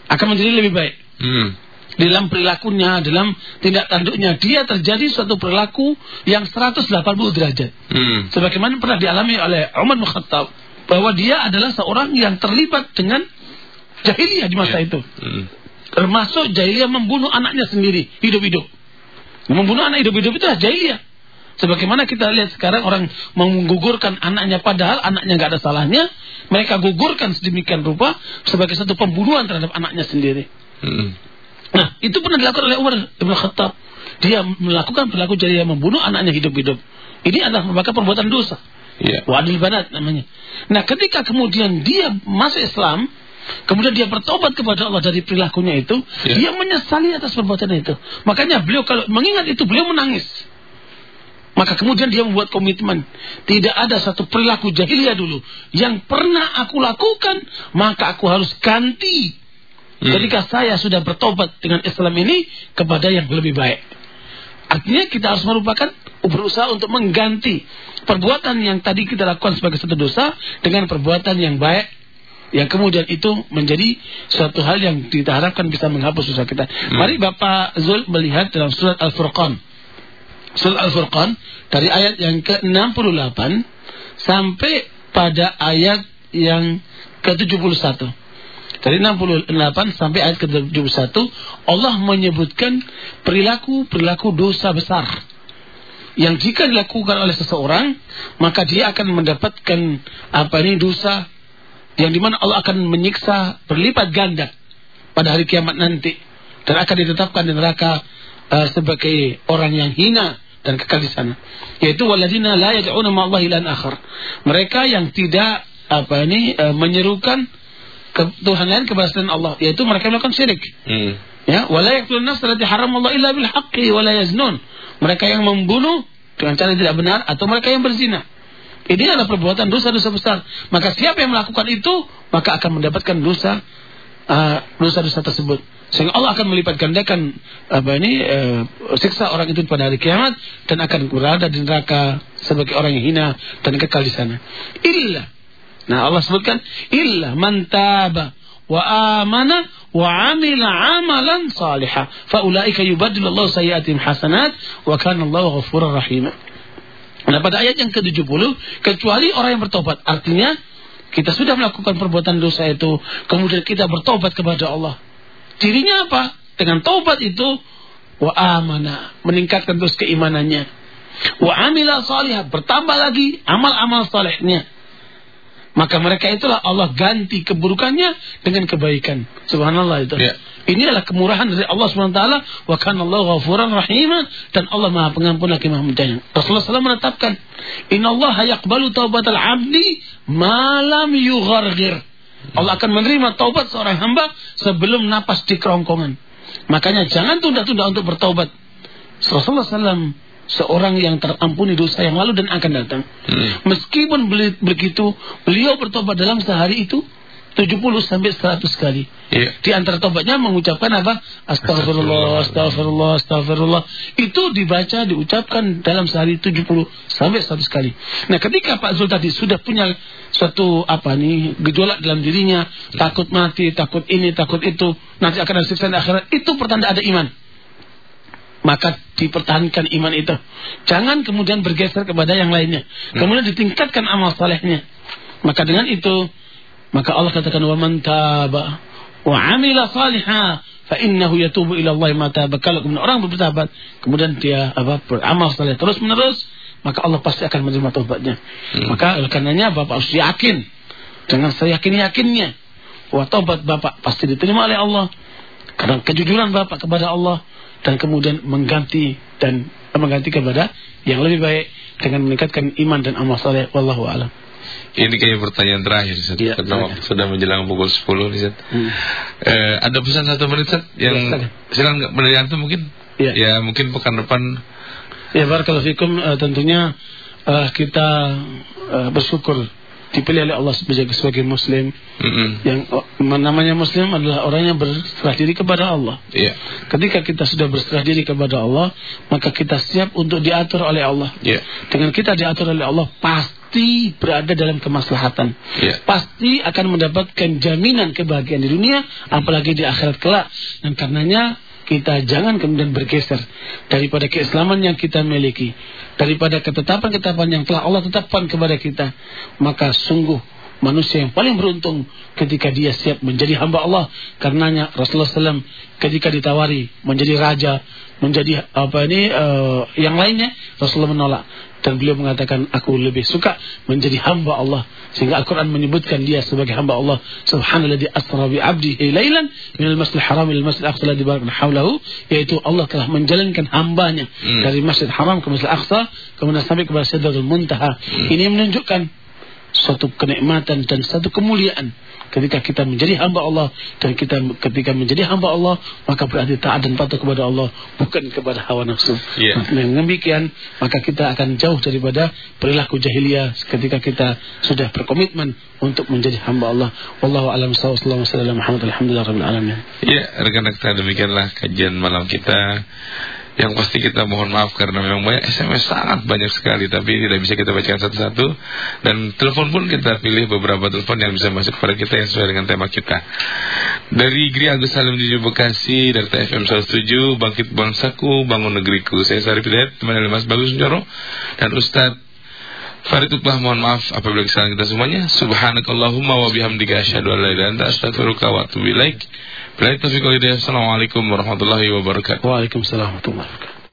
Akan menjadi lebih baik Hmm. dalam perilakunya, dalam tindak tanduknya, dia terjadi suatu perilaku yang 180 derajat. Hmm. Sebagaimana pernah dialami oleh Umar bin Khattab bahwa dia adalah seorang yang terlibat dengan jahiliyah di masa Ya. itu. Hmm. Termasuk jahiliyah membunuh anaknya sendiri hidup-hidup. Membunuh anak hidup-hidup itu adalah jahiliyah. Sebagaimana kita lihat sekarang orang menggugurkan anaknya padahal anaknya nggak ada salahnya, mereka gugurkan sedemikian rupa sebagai satu pembunuhan terhadap anaknya sendiri. Mm. Nah, itu pernah dilakukan oleh Umar bin Khattab. Dia melakukan perilaku jahiliyah membunuh anaknya hidup-hidup. Ini adalah merupakan perbuatan dosa. Iya. Wadil banat namanya. Nah, ketika kemudian dia masuk Islam, kemudian dia bertobat kepada Allah dari perilakunya itu, Ya. dia menyesali atas perbuatan itu. Makanya beliau kalau mengingat itu beliau menangis. Maka kemudian dia membuat komitmen. Tidak ada satu perilaku jahiliyah dulu. Yang pernah aku lakukan, maka aku harus ganti. Hmm. Ketika saya sudah bertobat dengan Islam ini kepada yang lebih baik. Artinya kita harus merupakan berusaha untuk mengganti perbuatan yang tadi kita lakukan sebagai satu dosa dengan perbuatan yang baik yang kemudian itu menjadi suatu hal yang kita harapkan bisa menghapus dosa kita. Mari Bapak Zul melihat dalam surat Al-Furqan. Surat Al-Furqan dari ayat yang ke-68 sampai pada ayat yang ke-71. Dari 68 sampai ayat ke-71 Allah menyebutkan perilaku-perilaku dosa besar yang jika dilakukan oleh seseorang maka dia akan mendapatkan apa ini dosa yang di mana Allah akan menyiksa berlipat ganda pada hari kiamat nanti. Dan akan ditetapkan di neraka uh, sebagai orang yang hina dan kekal di sana. Yaitu waladina la yad'una ma'allahi ilan akhar. Mereka yang tidak apa ini uh, menyerukan ke Tuhan lain selain Allah. Yaitu mereka melakukan syirik. Mm. ya wala yaqtulun nafs allati haramallahu illa bil haqqi wala yaznun. Mereka yang membunuh dengan cara yang tidak benar atau mereka yang berzina ini adalah perbuatan dosa-dosa besar. Maka siapa yang melakukan itu maka akan mendapatkan dosa uh, dosa-dosa tersebut. Sehingga Allah akan melipat gandakan apa ini uh, siksa orang itu pada hari kiamat dan akan berada di neraka sebagai orang yang hina dan kekal di sana. Illa. Nah Allah sebutkan illa man taba wa amana wa amila amalan salihah faulaika yubaddilullahu sayyiatihim hasanat wa kana Allahu ghafurur rahim. Nah pada ayat yang ke-70 kecuali orang yang bertobat artinya kita sudah melakukan perbuatan dosa itu kemudian kita bertobat kepada Allah. Cirinya apa? Dengan tobat itu wa amana meningkatkan terus keimanannya. Wa amila salihah bertambah lagi amal-amal salehnya maka mereka itulah Allah ganti keburukannya dengan kebaikan. Subhanallah itu. Ya. Ini adalah kemurahan dari Allah SWT. Wa kana Allah ghafuran rahima. Dan Allah maha pengampun lagi maha penyayang. Rasulullah SAW menetapkan. Inna Allah yakbalu taubatal abdi malam yughargir. Allah akan menerima taubat seorang hamba sebelum napas di kerongkongan. Makanya jangan tunda-tunda untuk bertaubat. Rasulullah SAW seorang yang terampuni dosa yang lalu dan akan datang. Hmm. Meskipun begitu, beliau bertobat dalam sehari itu 70 sampai 100 kali. Iya. Di antara tobatnya mengucapkan apa? Astagfirullah, astagfirullah, astagfirullah. Itu dibaca, diucapkan dalam sehari 70 sampai 100 kali. Nah, ketika Pak Zul tadi sudah punya suatu apa nih gejolak dalam dirinya, takut mati, takut ini, takut itu, nanti akan ada siksa di akhirat, itu pertanda ada iman maka dipertahankan iman itu. Jangan kemudian bergeser kepada yang lainnya. Kemudian ditingkatkan amal salehnya. Maka dengan itu maka Allah katakan wa man taba wa amila salihah fa innahu yatubu ila Allah mata Kalau kemudian orang bertobat, kemudian dia apa beramal saleh terus menerus, maka Allah pasti akan menerima taubatnya. Maka oleh karenanya Bapak harus yakin dengan seyakin-yakinnya bahwa taubat Bapak pasti diterima oleh Allah. Karena kejujuran Bapak kepada Allah dan kemudian mengganti dan mengganti kepada yang lebih baik dengan meningkatkan iman dan amal saleh wallahu alam. Ini kayak pertanyaan terakhir Ustaz. Iya, Karena waktu sudah menjelang pukul 10 nih Ustaz. Hmm. Eh, ada pesan satu menit Ustaz yang Iya, silakan. menurut antum mungkin? Iya. Ya mungkin pekan depan Ya barakallahu fikum Eh, tentunya eh, kita eh, bersyukur dipilih oleh Allah sebagai sebagai muslim Mm-mm. yang namanya muslim adalah orang yang berserah diri kepada Allah. Iya. Ketika kita sudah berserah diri kepada Allah, maka kita siap untuk diatur oleh Allah. Iya. Dengan kita diatur oleh Allah, pasti berada dalam kemaslahatan. Iya. Pasti akan mendapatkan jaminan kebahagiaan di dunia, apalagi di akhirat kelak. Dan karenanya kita jangan kemudian bergeser daripada keislaman yang kita miliki, daripada ketetapan-ketetapan yang telah Allah tetapkan kepada kita. Maka sungguh manusia yang paling beruntung ketika dia siap menjadi hamba Allah. Karenanya Rasulullah SAW ketika ditawari menjadi raja, menjadi apa ini uh, yang lainnya, Rasulullah menolak. Dan beliau mengatakan aku lebih suka menjadi hamba Allah. Sehingga Al-Qur'an menyebutkan dia sebagai hamba Allah. Subhanalladzi asra bi 'abdihi lailan minal masjidil haram ila masjidil aqsa alladzi barakna haulahu yaitu Allah telah menjalankan hambanya. Hmm. dari Masjid Haram ke Masjid Aqsa kemudian sampai kepada Sidratul Muntaha. Hmm. ini menunjukkan suatu kenikmatan dan satu kemuliaan ketika kita menjadi hamba Allah dan kita ketika menjadi hamba Allah maka berarti taat dan patuh kepada Allah bukan kepada hawa nafsu. Iya. Dengan demikian maka kita akan jauh daripada perilaku jahiliyah ketika kita sudah berkomitmen untuk menjadi hamba Allah. Wallahu a'lam sallallahu alaihi wasallam Muhammad alhamdulillah rabbil alamin. Ya, rekan-rekan demikianlah kajian malam kita. Yang pasti kita mohon maaf karena memang banyak SMS sangat banyak sekali tapi tidak bisa kita bacakan satu-satu dan telepon pun kita pilih beberapa telepon yang bisa masuk kepada kita yang sesuai dengan tema kita. Dari Gri Agus Salim di Bekasi dari TFM 107 Bangkit Bangsaku Bangun Negeriku. Saya Sarif Hidayat teman dari Mas Bagus Njoro dan Ustadz Farid Uqbah mohon maaf apabila kesalahan kita semuanya. Subhanakallahumma wa bihamdika asyhadu an la ilaha illa anta astaghfiruka wa atubu. Bila taufiq. Assalamualaikum warahmatullahi wabarakatuh. Waalaikumsalam warahmatullahi wabarakatuh.